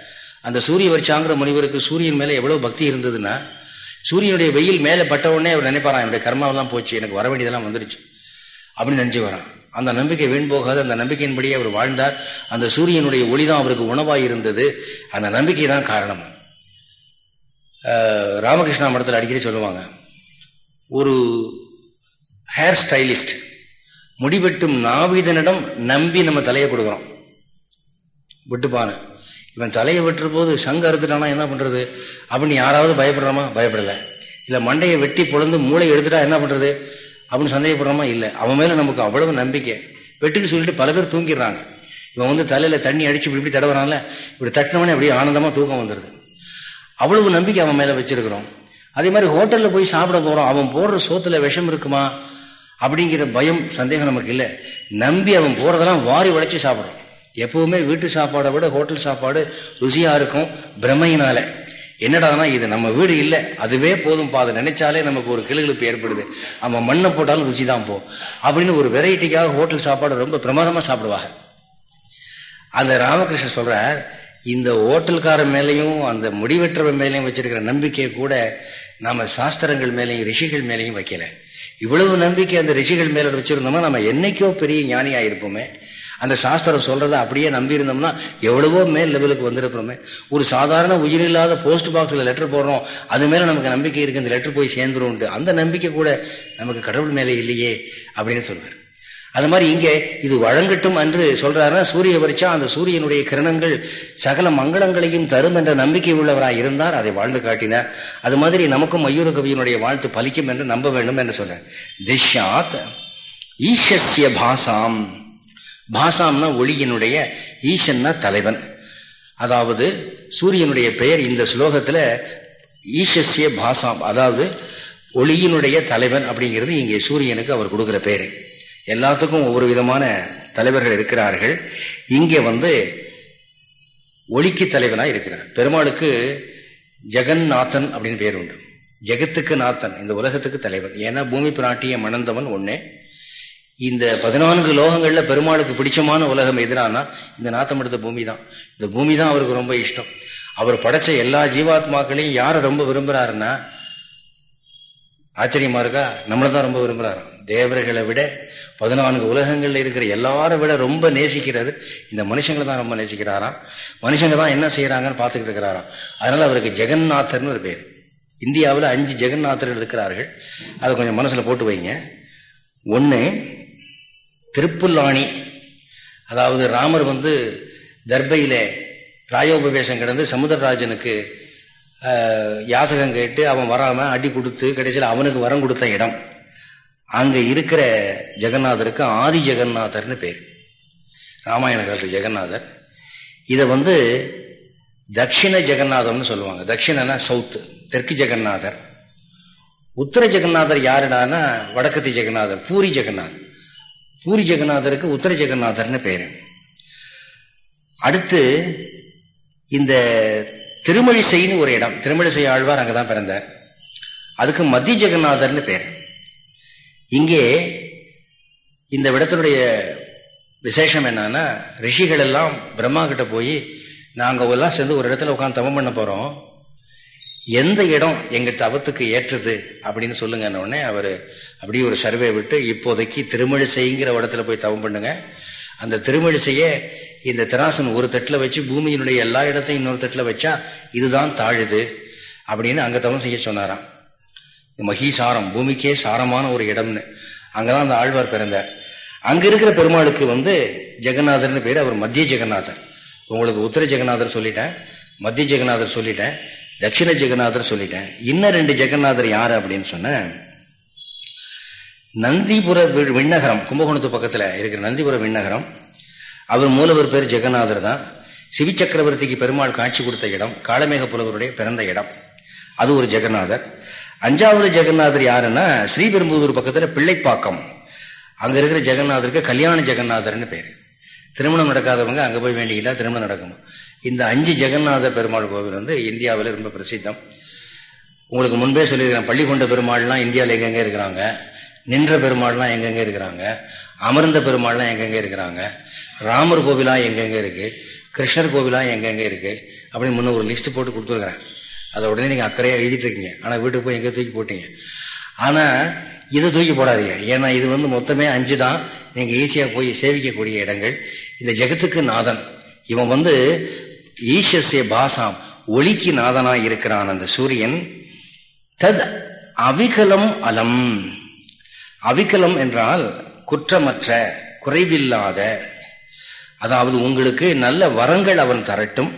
அந்த சூரிய வர்ச்சாங்கிற முனிவருக்கு சூரியன் மேலே எவ்வளவு பக்தி இருந்ததுன்னா சூரியனுடைய வெயில் மேலே பட்ட உடனே அவர் நினைப்பாரான் என்னுடைய கர்மாவெல்லாம் போச்சு எனக்கு வர வேண்டியதெல்லாம் வந்துருச்சு அப்படின்னு நினைச்சு வரான். அந்த நம்பிக்கை வீண் போகாது. அந்த நம்பிக்கையின்படியே அவர் வாழ்ந்தார். அந்த சூரியனுடைய ஒளி தான் அவருக்கு உணவாக இருந்தது அந்த நம்பிக்கை தான் காரணம் ராமகிருஷ்ணா மடத்தில் அடிக்கடி சொல்லுவாங்க ஒரு ஹேர் ஸ்டைலிஸ்ட் முடிவெட்டும் நாவிதனிடம் நம்பி நம்ம தலையை கொடுக்குறோம். விட்டுப்பான. இவன் தலையை வெட்டுற போது சங்க அறுத்துட்டானா என்ன பண்றது? அப்படின்னு யாராவது பயப்படுறாமா? பயப்படலை. இல்லை மண்டையை வெட்டி பொழுந்து மூளை எடுத்துட்டா என்ன பண்றது? அப்படின்னு சந்தேகப்படுறோமா? இல்லை. அவன் மேல நமக்கு அவ்வளவு நம்பிக்கை. வெட்டுன்னு சொல்லிட்டு பல பேர் தூங்கிடுறாங்க. இவன் வந்து தலையில தண்ணி அடிச்சு இப்படி இப்படி தடவுறான்ல இப்படி தட்டினவனே அப்படியே ஆனந்தமா தூக்கம் வந்துடுது அவ்வளவு நம்பிக்கை அவன் மேல வச்சிருக்கிறோம். அதே மாதிரி ஹோட்டல்ல போய் சாப்பிட போறோம். அவன் போடுற சோத்துல விஷம் இருக்குமா? அப்படிங்கிற பயம் சந்தேகம் நமக்கு இல்லை. நம்பி அவன் போறதெல்லாம் வாரி உழைச்சி சாப்பிட்றோம் எப்பவுமே வீட்டு சாப்பாடை விட ஹோட்டல் சாப்பாடு ருசியா இருக்கும் பிரமையினால. என்னடானா இது நம்ம வீடு இல்லை? அதுவே போதும் அதை நினைச்சாலே நமக்கு ஒரு கிளுகிழப்பு ஏற்படுது. நம்ம மண்ணை போட்டாலும் ருசி தான் போ. அப்படின்னு ஒரு வெரைட்டிக்காக ஹோட்டல் சாப்பாடு ரொம்ப பிரமாதமாக சாப்பிடுவாங்க. அந்த ராமகிருஷ்ணன் சொல்றார் இந்த ஓட்டல்காரன் மேலையும் அந்த முடிவெற்றவன் மேலையும் வச்சிருக்கிற நம்பிக்கையை கூட நம்ம சாஸ்திரங்கள் மேலையும் ரிஷிகள் மேலையும் வைக்கல. இவ்வளவு நம்பிக்கை அந்த ரிஷிகள் மேல வச்சிருந்தோம்னா நம்ம என்னைக்கோ பெரிய ஞானி இருப்போமே அந்த சாஸ்திரம் சொல்றதை அப்படியே நம்பியிருந்தோம்னா எவ்வளவோ மேல் லெவலுக்கு வந்திருப்போமே ஒரு சாதாரண உயிரில்லாத போஸ்ட் பாக்ஸ்ல லெட்டர் போடுறோம் அது மேல நமக்கு நம்பிக்கை இருக்கு இந்த லெட்டர் போய் சேர்ந்துரும் அந்த நம்பிக்கை கூட நமக்கு கடவுள் மேலே இல்லையே அப்படின்னு சொல்வார். அது மாதிரி இங்கே இது வழங்கட்டும் என்று சொல்றாருன்னா சூரிய வரிச்சா அந்த சூரியனுடைய கிரணங்கள் சகல மங்களங்களையும் தரும் என்ற நம்பிக்கை உள்ளவராக இருந்தார் அதை வாழ்ந்து காட்டினார். அது மாதிரி நமக்கும் மயூர கவியனுடைய வாழ்த்து பலிக்கும் என்று நம்ப வேண்டும் என்று சொல்றார். திஷாத் ஈஷஸ்ய பாசாம். பாசாம்னா ஒளியினுடைய ஈசன்னா தலைவன். அதாவது சூரியனுடைய பெயர் இந்த ஸ்லோகத்துல ஈஷஸ்ய பாசாம் அதாவது ஒளியினுடைய தலைவன் அப்படிங்கிறது இங்கே சூரியனுக்கு அவர் கொடுக்குற பேர். எல்லாத்துக்கும் ஒவ்வொரு விதமான தலைவர்கள் இருக்கிறார்கள். இங்கே வந்து ஒளிக்கு தலைவனா இருக்கிறார். பெருமாளுக்கு ஜெகந்நாதன் அப்படின்னு பேர் உண்டு. ஜெகத்துக்கு நாத்தன் இந்த உலகத்துக்கு தலைவன். ஏன்னா பூமி பிராட்டிய மணந்தவன் ஒன்னே இந்த பதினான்கு லோகங்களில் பெருமாளுக்கு பிடிச்சமான உலகம் எதிரானா இந்த நாத்தம் எடுத்த பூமி தான் இந்த பூமி தான் அவருக்கு ரொம்ப இஷ்டம். அவர் படைச்ச எல்லா ஜீவாத்மாக்களையும் யாரை ரொம்ப விரும்புகிறாருன்னா ஆச்சரியமா இருக்கா? நம்மளை தான் ரொம்ப விரும்புகிறாரு தேவர்களை விட பதினான்கு உலகங்களில் இருக்கிற எல்லாரும் விட ரொம்ப நேசிக்கிறது இந்த மனுஷங்களை தான் ரொம்ப நேசிக்கிறாராம். மனுஷங்க தான் என்ன செய்யறாங்கன்னு பார்த்துக்கிட்டு இருக்கிறாராம். அதனால அவருக்கு ஜெகநாதர்னு ஒரு பேர். இந்தியாவில் அஞ்சு ஜெகநாதர்கள் இருக்கிறார்கள். அதை கொஞ்சம் மனசில் போட்டு வைங்க. ஒன்று திருப்புல்லாணி. அதாவது ராமர் வந்து தர்பையில் ராயோபவேஷம் கிடந்து சமுதரராஜனுக்கு யாசகம் கேட்டு அவன் வராமல் அடி கொடுத்து கடைசியில் அவனுக்கு வரம் கொடுத்த இடம். அங்கே இருக்கிற ஜெகநாதருக்கு ஆதி ஜெகநாதர்னு பேர். ராமாயண காலத்து ஜெகநாதர். இதை வந்து தட்சிண ஜெகநாதம்னு சொல்லுவாங்க. தட்சிணனா சவுத்து தெற்கு ஜெகநாதர். உத்தர ஜெகநாதர் யாருடானா வடக்கத்தி ஜெகநாதர் பூரி ஜெகநாதர். பூரி ஜெகநாதருக்கு உத்தர ஜெகநாதர்னு பேரு. அடுத்து இந்த திருமழிசைன்னு ஒரு இடம். திருமழிசை ஆழ்வார் அங்கதான் பிறந்தார். அதுக்கு மத்திய ஜெகநாதர்னு பேர். இங்கே இந்த விடத்தினுடைய விசேஷம் என்னன்னா ரிஷிகள் எல்லாம் பிரம்மா கிட்ட போய் நாங்கள் எல்லாம் சேர்ந்து ஒரு இடத்துல உட்காந்து தவம் பண்ண போகிறோம் எந்த இடம் எங்க தவத்துக்கு ஏற்றது அப்படின்னு சொல்லுங்க உடனே அவர் அப்படியே ஒரு சர்வே விட்டு இப்போதைக்கு திருமழிசைங்கிற இடத்துல போய் தவம் பண்ணுங்க. அந்த திருமழிசைய இந்த திராசன் ஒரு தட்டில் வச்சு பூமியினுடைய எல்லா இடத்தையும் இன்னொரு தட்டில் வச்சா இதுதான் தாழுது அப்படின்னு அங்க தவம் செய்ய சொன்னாராம். மகிசாரம் பூமிக்கே சாரமான ஒரு இடம்னு. அங்கதான் அந்த ஆழ்வார் பிறந்தார் அங்க இருக்கிற பெருமாளுக்கு வந்து ஜெகநாதர்னு பேர் அவர் மத்திய ஜெகநாதர். உங்களுக்கு உத்தர ஜெகநாதர் சொல்லிட்டேன் மத்திய ஜெகநாதர் சொல்லிட்டேன். தட்சிண ஜெகநாதர் சொல்லிட்டேன். இன்னும் ரெண்டு ஜெகநாதர் யாரு அப்படின்னு சொன்ன நந்திபுர விண்ணகரம் கும்பகோணத்து பக்கத்துல இருக்கிற நந்திபுர விண்ணகரம் அவர் மூலவர் பேர் ஜெகநாதர் தான். சிவி சக்கரவர்த்திக்கு பெருமாள் காட்சி கொடுத்த இடம் காளமேக புலவருடைய பிறந்த இடம். அது ஒரு ஜெகநாதர். அஞ்சாவது ஜெகநாதர் யாருன்னா ஸ்ரீபெரும்புதூர் பக்கத்துல பிள்ளைப்பாக்கம். அங்க இருக்கிற ஜெகநாதருக்கு கல்யாண ஜெகநாதர்னு பேரு. திருமணம் நடக்காதவங்க அங்க போய் வேண்டிக்கிட்டா திருமணம் நடக்கும். இந்த அஞ்சு ஜெகநாத பெருமாள் கோவில் வந்து இந்தியாவில் ரொம்ப பிரசித்தம். உங்களுக்கு முன்பே சொல்லியிருக்கிறேன் பள்ளி கொண்ட பெருமாள்லாம் இந்தியாவில் எங்கெங்கே இருக்கிறாங்க? நின்ற பெருமாள்லாம் எங்கெங்கே இருக்கிறாங்க? அமர்ந்த பெருமாள்லாம் எங்கெங்கே இருக்கிறாங்க? ராமர் கோவிலாம் எங்கெங்கே இருக்குது கிருஷ்ணர் கோவிலாம் எங்கெங்கே இருக்குது அப்படின்னு முன்ன ஒரு லிஸ்ட் போட்டு கொடுத்துருக்குறேன். அதை உடனே நீங்கள் அக்கறையாக எழுதிட்டு இருக்கீங்க. ஆனால் வீட்டுக்கு போய் எங்கே தூக்கி போட்டீங்க. ஆனால் இதை தூக்கி போடாதீங்க. ஏன்னா இது வந்து மொத்தமே அஞ்சு தான். நீங்கள் ஈஸியாக போய் சேவிக்கக்கூடிய இடங்கள். இந்த ஜெகத்துக்கு நாதன். இவன் வந்து ஈஷஸ்ய பாசாம் ஒளிக்கு நாதனா இருக்கிறான் அந்த சூரியன். தத் அவிகலம் அலம். அவிகலம் என்றால் குற்றமற்ற குறைவில்லாத. அதாவது உங்களுக்கு நல்ல வரங்கள் அவன் தரட்டும்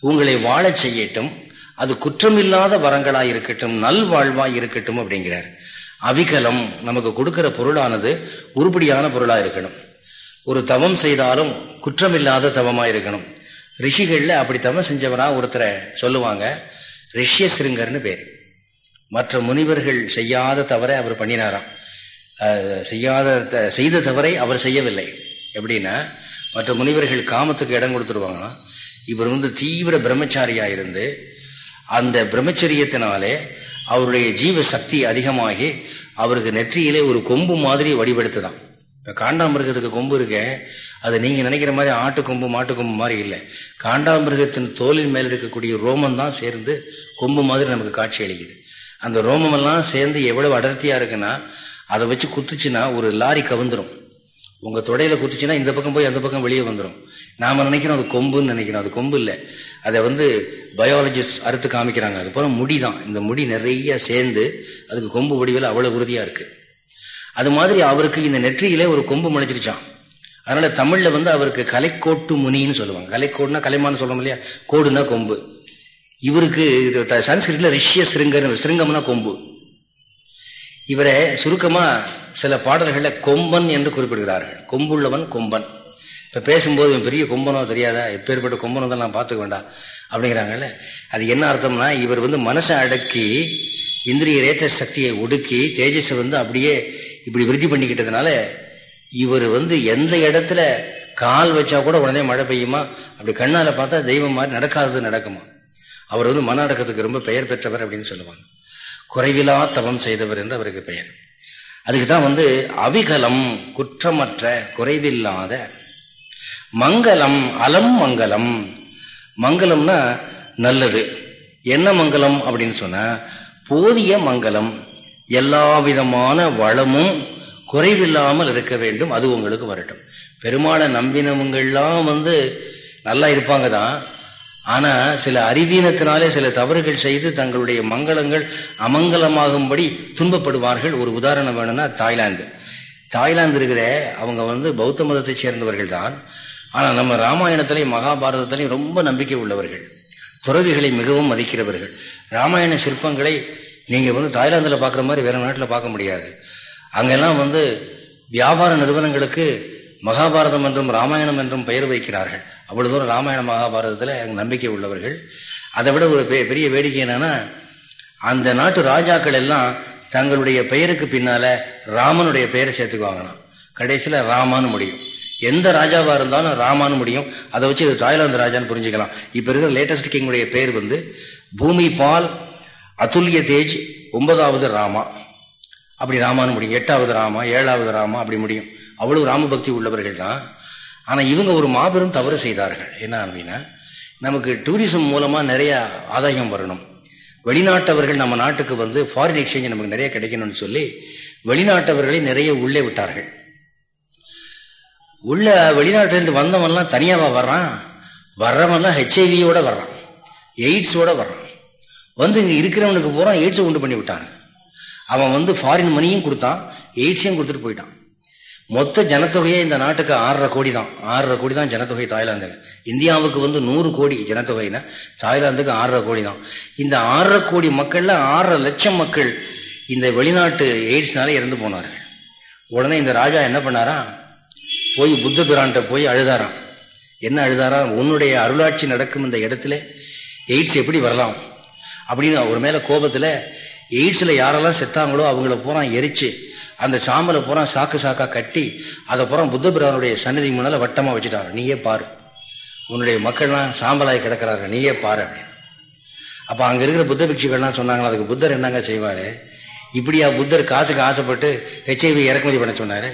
உங்களை வாழச் செய்யட்டும் அது குற்றமில்லாத வரங்களாக இருக்கட்டும் நல்வாழ்வாய் இருக்கட்டும் அப்படிங்கிறார். அவிகலம் நமக்கு கொடுக்கிற பொருளானது உருப்படியான பொருளா இருக்கணும். ஒரு தவம் செய்தாலும் குற்றமில்லாத தவமா இருக்கணும். ரிஷிகளில் அப்படி தவம் செஞ்சவரா ஒருத்தரை சொல்லுவாங்க. ரிஷ்ய சிருங்கர்னு பேர். மற்ற முனிவர்கள் செய்யாத தவறை அவர் பண்ணினாராம். செய்யாத செய்த தவறை அவர் செய்யவில்லை. எப்படின்னா மற்ற முனிவர்கள் காமத்துக்கு இடம் கொடுத்துருவாங்கன்னா இவர் வந்து தீவிர பிரம்மச்சாரியா இருந்து அந்த பிரம்மச்சரியத்தினாலே அவருடைய ஜீவ சக்தி அதிகமாகி அவருக்கு நெற்றியிலே ஒரு கொம்பு மாதிரி வடிவெடுத்துதான். இப்போ காண்டாமிருகத்துக்கு கொம்பு இருக்க அது நீங்க நினைக்கிற மாதிரி ஆட்டு கொம்பு மாட்டு கொம்பு மாதிரி இல்லை. காண்டாமிருகத்தின் தோலின் மேல் இருக்கக்கூடிய ரோமம் தான் சேர்ந்து கொம்பு மாதிரி நமக்கு காட்சி அளிக்குது. அந்த ரோமமெல்லாம் சேர்ந்து எவ்வளவு அடர்த்தியா இருக்குன்னா அதை வச்சு குத்துச்சுன்னா ஒரு லாரி கவுந்துரும். உங்க தொடையில குத்துச்சுன்னா இந்த பக்கம் போய் அந்த பக்கம் வெளியே வந்துடும் நாம நினைக்கிறோம் அது கொம்புன்னு நினைக்கிறோம். அது கொம்பு இல்லை. அதை வந்து பயாலஜிஸ்ட் அறுத்து காமிக்கிறாங்க. அது போல முடி தான். இந்த முடி நிறைய சேர்ந்து அதுக்கு கொம்பு வடிவில் அவ்வளவு உறுதியா இருக்கு. அது மாதிரி அவருக்கு இந்த நெற்றியிலே ஒரு கொம்பு முளைச்சிருச்சான் அதனால தமிழ்ல வந்து அவருக்கு கலைக்கோட்டு முனின்னு சொல்லுவாங்க. கலைக்கோடுனா கலைமான்னு சொல்றோம் இல்லையா? கோடுனா கொம்பு. இவருக்கு சன்ஸ்கிருட்ல ரிஷ்ய சிருங்கர் சிருங்கம்னா கொம்பு. இவரை சுருக்கமா சில பாடல்களை கொம்பன் என்று குறிப்பிடுகிறார்கள். கொம்புள்ளவன் கொம்பன். இப்ப பேசும்போது இவன் பெரிய கொம்பனோ தெரியாதா? எப்பேற்பட்ட கொம்பனோ தான் நான் பார்த்துக்க வேண்டாம். அப்படிங்கிறாங்கல்ல. அது என்ன அர்த்தம்னா இவர் வந்து மனசை அடக்கி இந்திரிய ரேத்த சக்தியை ஒடுக்கி தேஜஸை வந்து அப்படியே இப்படி விருத்தி பண்ணிக்கிட்டதுனால இவர் வந்து எந்த இடத்துல கால் வச்சா கூட உடனே மழை பெய்யுமா? அப்படி கண்ணால பார்த்தா தெய்வம் மாதிரி நடக்காதது நடக்குமா? அவர் வந்து மன அடக்கத்துக்கு ரொம்ப பெயர் பெற்றவர் அப்படின்னு சொல்லுவாங்க. குறைவிலா தவம் செய்தவர் என்று அவருக்கு பெயர். அதுக்கு தான் வந்து அவிகலம் குற்றமற்ற குறைவில்லாத மங்களம் அலம் மங்களம். மங்களம்னா நல்லது. என்ன மங்களம் அப்படின்னு சொன்னா போதிய மங்களம் எல்லா விதமான வளமும் குறைவில்லாமல் இருக்க வேண்டும். அது உங்களுக்கு வரட்டும். பெருமாளை நம்பினவங்கள்லாம் வந்து நல்லா இருப்பாங்க தான். ஆனா சில அறிவீனத்தினாலே சில தவறுகள் செய்து தங்களுடைய மங்களங்கள் அமங்கலமாகும்படி துன்பப்படுவார்கள். ஒரு உதாரணம் வேணும்னா தாய்லாந்து. தாய்லாந்து இருக்கிற அவங்க வந்து பௌத்த மதத்தை சேர்ந்தவர்கள் தான். ஆனா நம்ம ராமாயணத்திலையும் மகாபாரதத்திலையும் ரொம்ப நம்பிக்கை உள்ளவர்கள். துறவிகளை மிகவும் மதிக்கிறவர்கள். ராமாயண சிற்பங்களை நீங்க வந்து தாய்லாந்துல பாக்குற மாதிரி வேற நாட்டில் பார்க்க முடியாது. அங்கெல்லாம் வந்து வியாபார நிறுவனங்களுக்கு மகாபாரதம் என்றும் ராமாயணம் என்றும் பெயர் வைக்கிறார்கள். அவ்வளவு தூரம் ராமாயண மகாபாரதத்தில் நம்பிக்கை உள்ளவர்கள். அதை விட ஒரு பெரிய வேடிக்கை என்னன்னா அந்த நாட்டு ராஜாக்கள் எல்லாம் தங்களுடைய பெயருக்கு பின்னால ராமனுடைய பெயரை சேர்த்துக்குவாங்களாம் கடைசியில் ராமான்னு முடியும். எந்த ராஜாவாக இருந்தாலும் ராமான்னு முடியும். அதை வச்சு இது தாய்லாந்து ராஜான்னு புரிஞ்சுக்கலாம். இப்போ இருக்கிற லேட்டஸ்ட் கிங்குடைய பெயர் வந்து பூமி பால் அதுல்ய தேஜ் ஒன்பதாவது ராமா. அப்படி ராமானு முடியும். எட்டாவது ராமா ஏழாவது ராமா அப்படி முடியும். அவ்வளவு ராமபக்தி உள்ளவர்கள் தான் ஆனா இவங்க ஒரு மாபெரும் தவறு செய்தார்கள். என்ன அப்படின்னா நமக்கு டூரிசம் மூலமா நிறைய ஆதாயம் வரணும். வெளிநாட்டவர்கள் நம்ம நாட்டுக்கு வந்து ஃபாரின் எக்ஸ்சேஞ்ச் நமக்கு நிறைய கிடைக்கணும்னு சொல்லி வெளிநாட்டவர்களை நிறைய உள்ளே விட்டார்கள். உள்ள வெளிநாட்டிலேருந்து வந்தவன்லாம் தனியாவா வர்றான். வர்றவன்லாம் ஹெச்ஐவியோட வர்றான். எய்ட்ஸோட வர்றான். வந்து இங்க இருக்கிறவனுக்கு பூரா எய்ட்ஸை உண்டு பண்ணி விட்டாங்க. அவன் வந்து ஃபாரின் மணியும் கொடுத்தான் எய்ட்ஸையும் கொடுத்துட்டு போயிட்டான். மொத்த ஜனத்தொகையே இந்த நாட்டுக்கு ஆறரை கோடி தான் ஆறரை கோடி தான் ஜனத்தொகை தாய்லாந்துக்கு இந்தியாவுக்கு வந்து நூறு கோடி ஜனத்தொகைனா தாய்லாந்துக்கு ஆறரை கோடி தான் இந்த ஆறரை கோடி மக்கள்ல ஆறரை லட்சம் மக்கள் இந்த வெளிநாட்டு எய்ட்ஸ்னால இறந்து போனார்கள். உடனே இந்த ராஜா என்ன பண்ணாரா? போய் புத்த பிரான்ட்ட போய் அழுதாராம். என்ன அழுதாரா உன்னுடைய அருளாட்சி நடக்கும் இந்த இடத்துல எய்ட்ஸ் எப்படி வரலாம்? அப்படின்னு ஒரு மேல கோபத்துல எய்ட்ஸில் யாரெல்லாம் செத்தாங்களோ அவங்கள பூரா எரிச்சு அந்த சாம்பலை பூரா சாக்கு சாக்கா கட்டி அதை பூரா புத்த பிரானுடைய சன்னதி முன்னால வட்டமாக வச்சுட்டாங்க நீயே பாரு. உன்னுடைய மக்கள்லாம் சாம்பலாய் கிடக்கிறார்கள். நீயே பாரு அப்படின்னு. அப்போ அங்கே இருக்கிற புத்த பிக்ஷுக்கள்லாம் சொன்னாங்களா அதுக்கு புத்தர் என்னங்க செய்வார்? இப்படியா புத்தர் காசுக்கு ஆசைப்பட்டு ஹெச்ஐவி இறக்குமதி பண்ண சொன்னார்?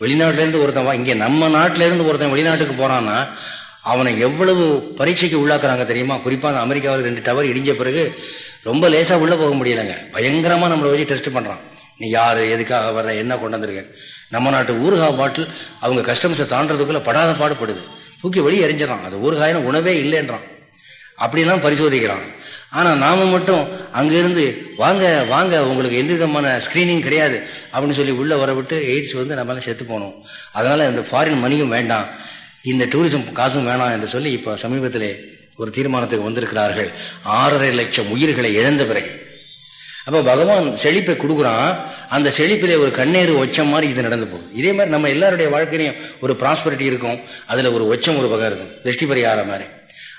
வெளிநாட்டிலேருந்து ஒருத்தன் இங்கே நம்ம நாட்டிலேருந்து ஒருத்தன் வெளிநாட்டுக்கு போனான்னா அவனை எவ்வளவு பரீட்சைக்கு உள்ளாக்குறாங்க தெரியுமா? குறிப்பாக அந்த அமெரிக்காவில் ரெண்டு டவர் இடிஞ்ச பிறகு ரொம்ப லேசாக உள்ளே போக முடியலைங்க. பயங்கரமாக நம்மளை வச்சு டெஸ்ட் பண்ணுறான் நீ யார் எதுக்காக வர்ற என்ன கொண்டு வந்திருக்க? நம்ம நாட்டு ஊறுகாய் பாட்டில் அவங்க கஸ்டமர்ஸை தாண்டதுக்குள்ள படாத பாடுபடுது. தூக்கி வெளியே எரிஞ்சிடறான் அது ஊறுகாயின உணவே இல்லைன்றான். அப்படிலாம் பரிசோதிக்கிறான். ஆனால் நாம மட்டும் அங்கேருந்து வாங்க வாங்க உங்களுக்கு எந்த விதமான ஸ்க்ரீனிங் கிடையாது அப்படின்னு சொல்லி உள்ளே வர விட்டு எய்ட்ஸ் வந்து நம்மளால செத்து போகணும் அதனால் இந்த ஃபாரின் மணியும் வேண்டாம். இந்த டூரிசம் காசும் வேணாம் என்று சொல்லி இப்போ சமீபத்திலே ஒரு தீர்மானத்துக்கு வந்திருக்கிறார்கள். ஆறரை லட்சம் உயிர்களை இழந்த பிறகு. அப்ப பகவான் செழிப்பை கொடுக்குறான். அந்த செழிப்பிலே ஒரு கண்ணீர் ஒச்சம் மாதிரி இது நடந்து போகுது. இதே மாதிரி நம்ம எல்லாருடைய வாழ்க்கையிலையும் ஒரு ப்ராஸ்பரிட்டி இருக்கும். அதுல ஒரு ஒச்சம் ஒரு பகம் இருக்கும். திருஷ்டி பரிகார மாதிரி.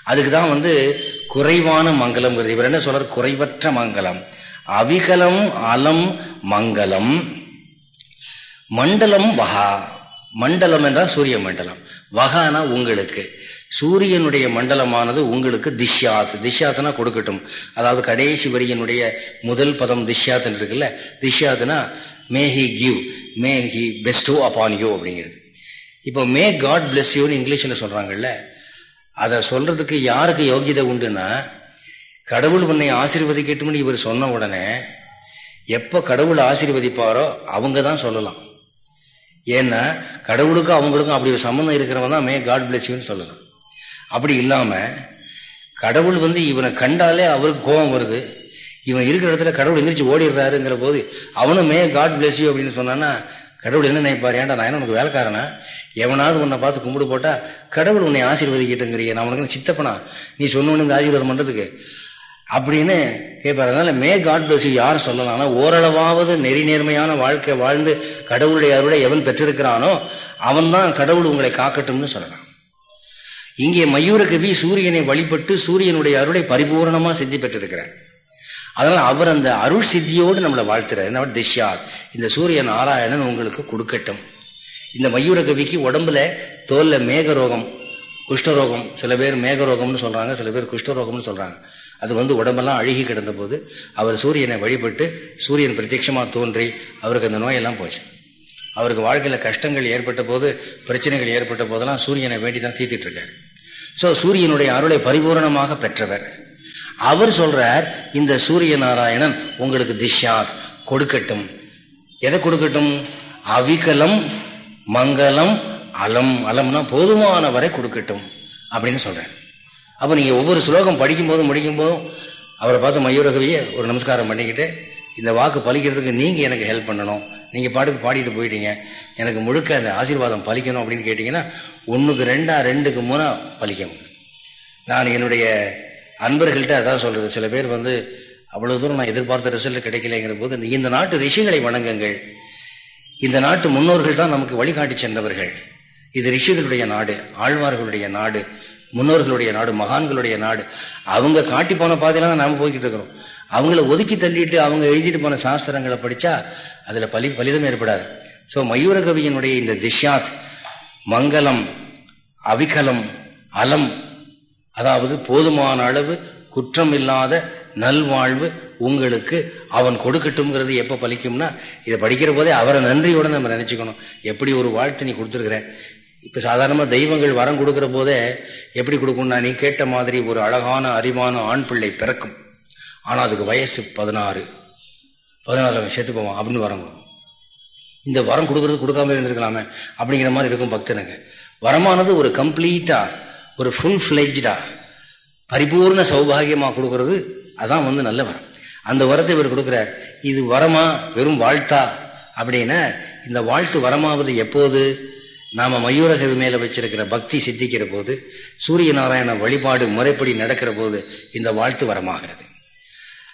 அதுக்கு தான் வந்து குறைவான மங்கலம்ங்கிறது இவர் என்ன சொல்ற குறைவற்ற மங்கலம் அவிகலம் அலம் மங்கலம் மண்டலம் வகா. மண்டலம் என்றால் சூரிய மண்டலம். வகானா உங்களுக்கு. சூரியனுடைய மண்டலமானது உங்களுக்கு திஷ்யாத். திஷ்யாத்னா கொடுக்கட்டும். அதாவது கடைசி வரியனுடைய முதல் பதம் திஷ்யாத் இருக்குல்ல? திஷ்யாத்னா may he give may he bestow upon you அப்படிங்கிறது. இப்போ மே காட் பிளஸ் யூன்னு இங்கிலீஷில் சொல்கிறாங்கல்ல அதை சொல்றதுக்கு யாருக்கு யோகியதை உண்டுன்னா கடவுள் உன்னை ஆசீர்வதிக்கட்டும்னு இவர் சொன்ன உடனே எப்போ கடவுள் ஆசீர்வதிப்பாரோ அவங்க தான் சொல்லலாம். ஏன்னா கடவுளுக்கும் அவங்களுக்கும் அப்படி ஒரு சம்மந்தம் இருக்கிறவன் தான் மே காட் பிளஸ் யூன்னு சொல்லலாம் அப்படி இல்லாம கடவுள் வந்து இவனை கண்டாலே அவருக்கு கோபம் வருது. இவன் இருக்கிற இடத்துல கடவுள் எந்திரிச்சு ஓடிடுறாருங்கிற போது அவனும் மே காட் பிளஸ் யூ அப்படின்னு சொன்னான்னா கடவுள் என்ன நினைப்பார்? ஏன்டா நான் உனக்கு வேலைக்காரனா? எவனாவது உன்னை பார்த்து கும்பிடு போட்டா கடவுள் உன்னை ஆசீர்வதிக்கிட்டுங்கிறிய நான் உனக்கு சித்தப்பனா? நீ சொன்ன இந்த ஆசீர்வாதம் பண்றதுக்கு. அப்படின்னு கேட்பாரு. அதனால மே காட் பிளஸ் யூ யார் சொல்லலாம்னா ஓரளவாவது நெறி நேர்மையான வாழ்க்கை வாழ்ந்து கடவுளுடைய அருளை எவன் பெற்றிருக்கிறானோ அவன் தான் கடவுள் உங்களை காக்கட்டும்னு சொல்லலாம். இங்கே மயூர கவி சூரியனை வழிபட்டு சூரியனுடைய அருளை பரிபூர்ணமா சித்தி பெற்றிருக்கிறார். அதனால அவர் அந்த அருள் சித்தியோடு நம்மளை வாழ்த்துறார். என்ன திஷ்யாத் இந்த சூரிய நாராயணன் உங்களுக்கு கொடுக்கட்டும். இந்த மயூர கவிக்கு உடம்புல தோல்ல மேகரோகம் குஷ்டரோகம் சில பேர் மேகரோகம்னு சொல்றாங்க சில பேர் குஷ்டரோகம்னு சொல்றாங்க. அது வந்து உடம்பெல்லாம் அழுகி கிடந்த போது அவர் சூரியனை வழிபட்டு சூரியன் பிரத்யட்சமா தோன்றி அவருக்கு அந்த நோயெல்லாம் போச்சு. அவருக்கு வாழ்க்கையில கஷ்டங்கள் ஏற்பட்ட போது பிரச்சனைகள் ஏற்பட்ட போதெல்லாம் சூரியனை வேண்டி தான் தீர்த்திட்டு இருக்காரு. ஸோ சூரியனுடைய அருளை பரிபூர்ணமாக பெற்றவர். அவர் சொல்றார் இந்த சூரிய நாராயணன் உங்களுக்கு திஷாத் கொடுக்கட்டும். எதை கொடுக்கட்டும்? அவிகலம் மங்களம் அலம் அலம்னா போதுமான வரை கொடுக்கட்டும் அப்படின்னு சொல்றேன் அப்போ நீங்க ஒவ்வொரு ஸ்லோகம் படிக்கும் போதும் முடிக்கும் போதும் அவரை பார்த்து மயூரகவியை ஒரு நமஸ்காரம் பண்ணிக்கிட்டு இந்த வாக்கு பலிக்கிறதுக்கு நீங்கள் எனக்கு ஹெல்ப் பண்ணணும். நீங்கள் பாட்டுக்கு பாடிட்டு போயிட்டீங்க. எனக்கு முழுக்க அந்த ஆசீர்வாதம் பலிக்கணும் அப்படின்னு கேட்டிங்கன்னா ஒன்றுக்கு ரெண்டா ரெண்டுக்கு மூணாக பலிக்கும் நான் என்னுடைய அன்பர்கள்ட்ட அதான் சொல்கிறது சில பேர் வந்து அவ்வளோ தூரம் நான் எதிர்பார்த்த ரிசல்ட் கிடைக்கலைங்கிற போது இந்த நாட்டு ரிஷிகளை வணங்குங்கள். இந்த நாட்டு முன்னோர்கள் தான் நமக்கு வழிகாட்டி சென்றவர்கள். இது ரிஷிகளுடைய நாடு ஆழ்வார்களுடைய நாடு முன்னோர்களுடைய நாடு மகான்களுடைய நாடு. அவங்க காட்டி போன பாதையில தான் நாம போய்கிட்டு இருக்கிறோம். அவங்கள ஒதுக்கி தள்ளிட்டு அவங்க எழுதிட்டு போன சாஸ்திரங்களை படிச்சா அதுல பலி பலிதம் ஏற்படாது. ஸோ மயூரகவியனுடைய இந்த திஷ்யாத் மங்களம் அவிகலம் அலம் அதாவது போதுமான அளவு குற்றம் இல்லாத நல்வாழ்வு உங்களுக்கு அவன் கொடுக்கட்டும்ங்கிறது எப்போ பலிக்கும்னா இதை படிக்கிற போதே அவரை நன்றியோட நம்ம நினைச்சுக்கணும். எப்படி ஒரு வாழ்த்து நீ கொடுத்துருக்குற இப்போ சாதாரணமாக தெய்வங்கள் வரம் கொடுக்குற போதே எப்படி கொடுக்கும்னா நீ கேட்ட மாதிரி ஒரு அழகான அறிவான ஆண் பிள்ளை பிறக்கும். ஆனால் அதுக்கு வயசு பதினாறு. பதினாறு சேர்த்து போவான் அப்படின்னு வரம் இந்த வரம் கொடுக்கறது கொடுக்காம இருந்திருக்கலாமே அப்படிங்கிற மாதிரி இருக்கும் பக்தனுக்கு. வரமானது ஒரு கம்ப்ளீட்டா ஒரு ஃபுல் ஃபிளெஜ்டா பரிபூர்ண சௌபாகியமாக கொடுக்கறது அதான் வந்து நல்ல வரம். அந்த வரத்தை இவர் கொடுக்குறார். இது வரமா வெறும் வாழ்த்தா? அப்படின்னா இந்த வாழ்த்து வரமாவது எப்போது? நாம மயூரகவி மேல வச்சிருக்கிற பக்தி சித்திக்கிற போது சூரிய நாராயண வழிபாடு முறைப்படி நடக்கிற போது இந்த வாழ்த்து வரமாகிறது.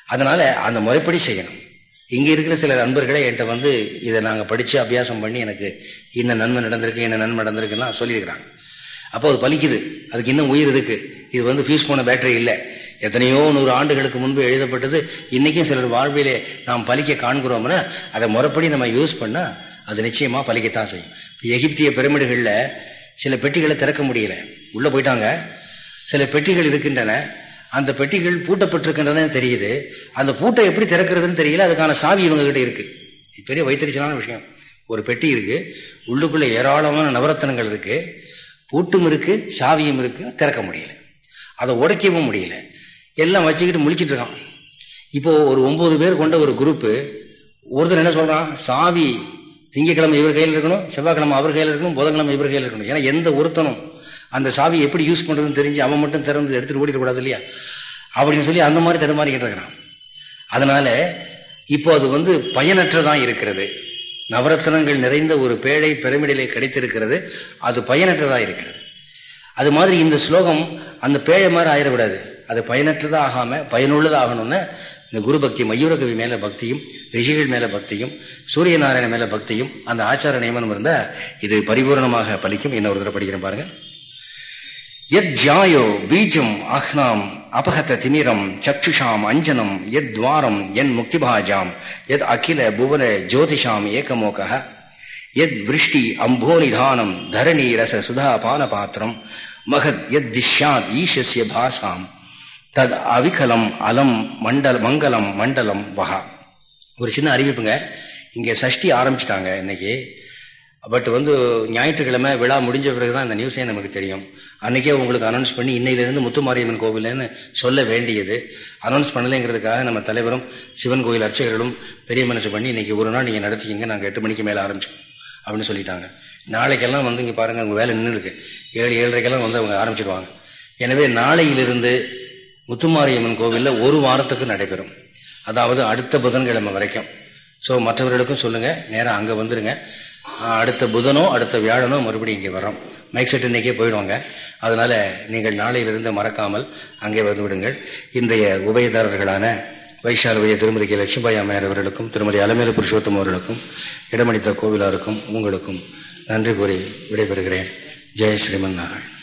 அதனால அந்த முறைப்படி செய்யணும். இங்கே இருக்கிற சில நண்பர்களே என்கிட்ட வந்து இதை நாங்கள் படித்து அபியாசம் பண்ணி எனக்கு இன்ன நன்மை நடந்திருக்கு என்ன நன்மை நடந்திருக்குன்னா சொல்லியிருக்கிறாங்க. அப்போ அது பலிக்குது. அதுக்கு இன்னும் உயிர் இருக்கு. இது வந்து ஃபீஸ் போன பேட்டரி இல்லை. எத்தனையோ நூறு ஆண்டுகளுக்கு முன்பு எழுதப்பட்டது. இன்றைக்கும் சிலர் வாழ்விலே நாம் பலிக்க காண்கிறோம்னா அதை முறைப்படி நம்ம யூஸ் பண்ணால் அது நிச்சயமாக பலிக்கத்தான் செய்யும். எகிப்திய பிரமிடுகளில் சில பெட்டிகளை திறக்க முடியல. உள்ளே போயிட்டாங்க. சில பெட்டிகள் இருக்கின்றன. அந்த பெட்டிகள் பூட்டப்பட்டிருக்கின்றன தெரியுது. அந்த பூட்டை எப்படி திறக்கிறதுன்னு தெரியல. அதுக்கான சாவி இவங்க கிட்ட இருக்கு பெரிய வைத்தறிச்சலான விஷயம். ஒரு பெட்டி இருக்கு. உள்ளுக்குள்ள ஏராளமான நவரத்தனங்கள் இருக்கு. பூட்டும் இருக்கு சாவியும் இருக்கு. திறக்க முடியல. அதை உடைக்கவும் முடியல. எல்லாம் வச்சுக்கிட்டு முழிச்சிட்டு இருக்கான். இப்போ ஒரு ஒன்பது பேர் கொண்ட ஒரு குரூப்பு ஒருத்தர் என்ன சொல்றான்? சாவி திங்கக்கிழமை இவர் கையில் இருக்கணும் செவ்வாய்க்கிழமை அவர் கையில் இருக்கணும் புதன்கிழமை இவர் கையில் இருக்கணும். ஏன்னா எந்த ஒருத்தனும் அந்த சாவி எப்படி யூஸ் பண்ணுறதுன்னு தெரிஞ்சு அவன் மட்டும் திறந்து எடுத்துட்டு ஓடிடக்கூடாது இல்லையா? அப்படின்னு சொல்லி அந்த மாதிரி தடுமாறிக்கிட்டு இருக்கிறான். அதனால் இப்போ அது வந்து பயனற்றதான் இருக்கிறது. நவரத்னங்கள் நிறைந்த ஒரு பேழை பிரமிடிலே கிடைத்திருக்கிறது. அது பயனற்றதாக இருக்கிறது. அது மாதிரி இந்த ஸ்லோகம் அந்த பேழை மாதிரி ஆயிடக்கூடாது. அது பயனற்றதாக ஆகாமல் பயனுள்ளதா ஆகணும்னு இந்த குரு பக்தி மயூரகவி மேலே பக்தியும் ரிஷிகள் மேலே பக்தியும் சூரிய நாராயண மேல பக்தியும் அந்த ஆச்சார நியமனம் இருந்தால் இது பரிபூர்ணமாக பலிக்கும். என்ன ஒரு தடவை படிக்கிறேன் பாருங்கள் எத் ஜாயோ பீஜம் அஹ்னாம் அபகத திமிரம் சக்ஷுஷாம் அஞ்சனம் எத் துவாரம் என் முக்திபாஜாம் எத் அகில புவன ஜோதிஷாம் ஏகமோக எத் விருஷ்டி அம்போனிதானம் தரணி ரச சுதா பான பாத்திரம் மகத் எத் திஷ்யாத் ஈஷஸ்ய பாசாம் தத் அவிகலம் அலம் மண்டல மங்கலம் மண்டலம் வகா ஒரு சின்ன அறிவிப்புங்க. இங்கே சஷ்டி ஆரம்பிச்சிட்டாங்க இன்னைக்கு. பட் வந்து ஞாயிற்றுக்கிழமை விழா முடிஞ்ச பிறகுதான் இந்த நியூஸே நமக்கு தெரியும். அன்னைக்கே உங்களுக்கு அனௌன்ஸ் பண்ணி இன்னையிலிருந்து முத்துமாரியம்மன் கோவில்னு சொல்ல வேண்டியது. அனௌன்ஸ் பண்ணலைங்கிறதுக்காக நம்ம தலைவரும் சிவன் கோவில் அர்ச்சகர்களும் பெரிய மனசு பண்ணி இன்னைக்கு ஒரு நாள் நீங்கள் நடத்திக்கிங்க நாங்கள் எட்டு மணிக்கு மேலே ஆரம்பிச்சோம் அப்படின்னு சொல்லிட்டாங்க. நாளைக்கெல்லாம் வந்து இங்கே பாருங்கள் அவங்க வேலை நின்று இருக்கு ஏழு ஏழரைக்கெல்லாம் வந்து அவங்க ஆரம்பிச்சிடுவாங்க எனவே நாளையிலிருந்து முத்துமாரியம்மன் கோவிலில் ஒரு வாரத்துக்கு நடைபெறும். அதாவது அடுத்த புதன்கிழமை வரைக்கும். ஸோ மற்றவர்களுக்கும் சொல்லுங்கள் நேராக அங்கே வந்துடுங்க அடுத்த புதனோ அடுத்த வியாழனோ மறுபடியும் இங்கே வரோம் மைக் செட் இன்னைக்கே போயிடுவாங்க. அதனால நீங்கள் நாளையிலிருந்து மறக்காமல் அங்கே வந்துவிடுங்கள் இன்றைய உபயதாரர்களான வைஷாலுடைய திருமதி கே. லட்சுமிபாய் அம்மையார் அவர்களுக்கும் திருமதி அலமேலு புருஷோத்தம் அவர்களுக்கும் இடமளித்த கோவிலாருக்கும் உங்களுக்கும் நன்றி கூறி விடைபெறுகிறேன். ஜெய் ஸ்ரீமன் நாராயண்.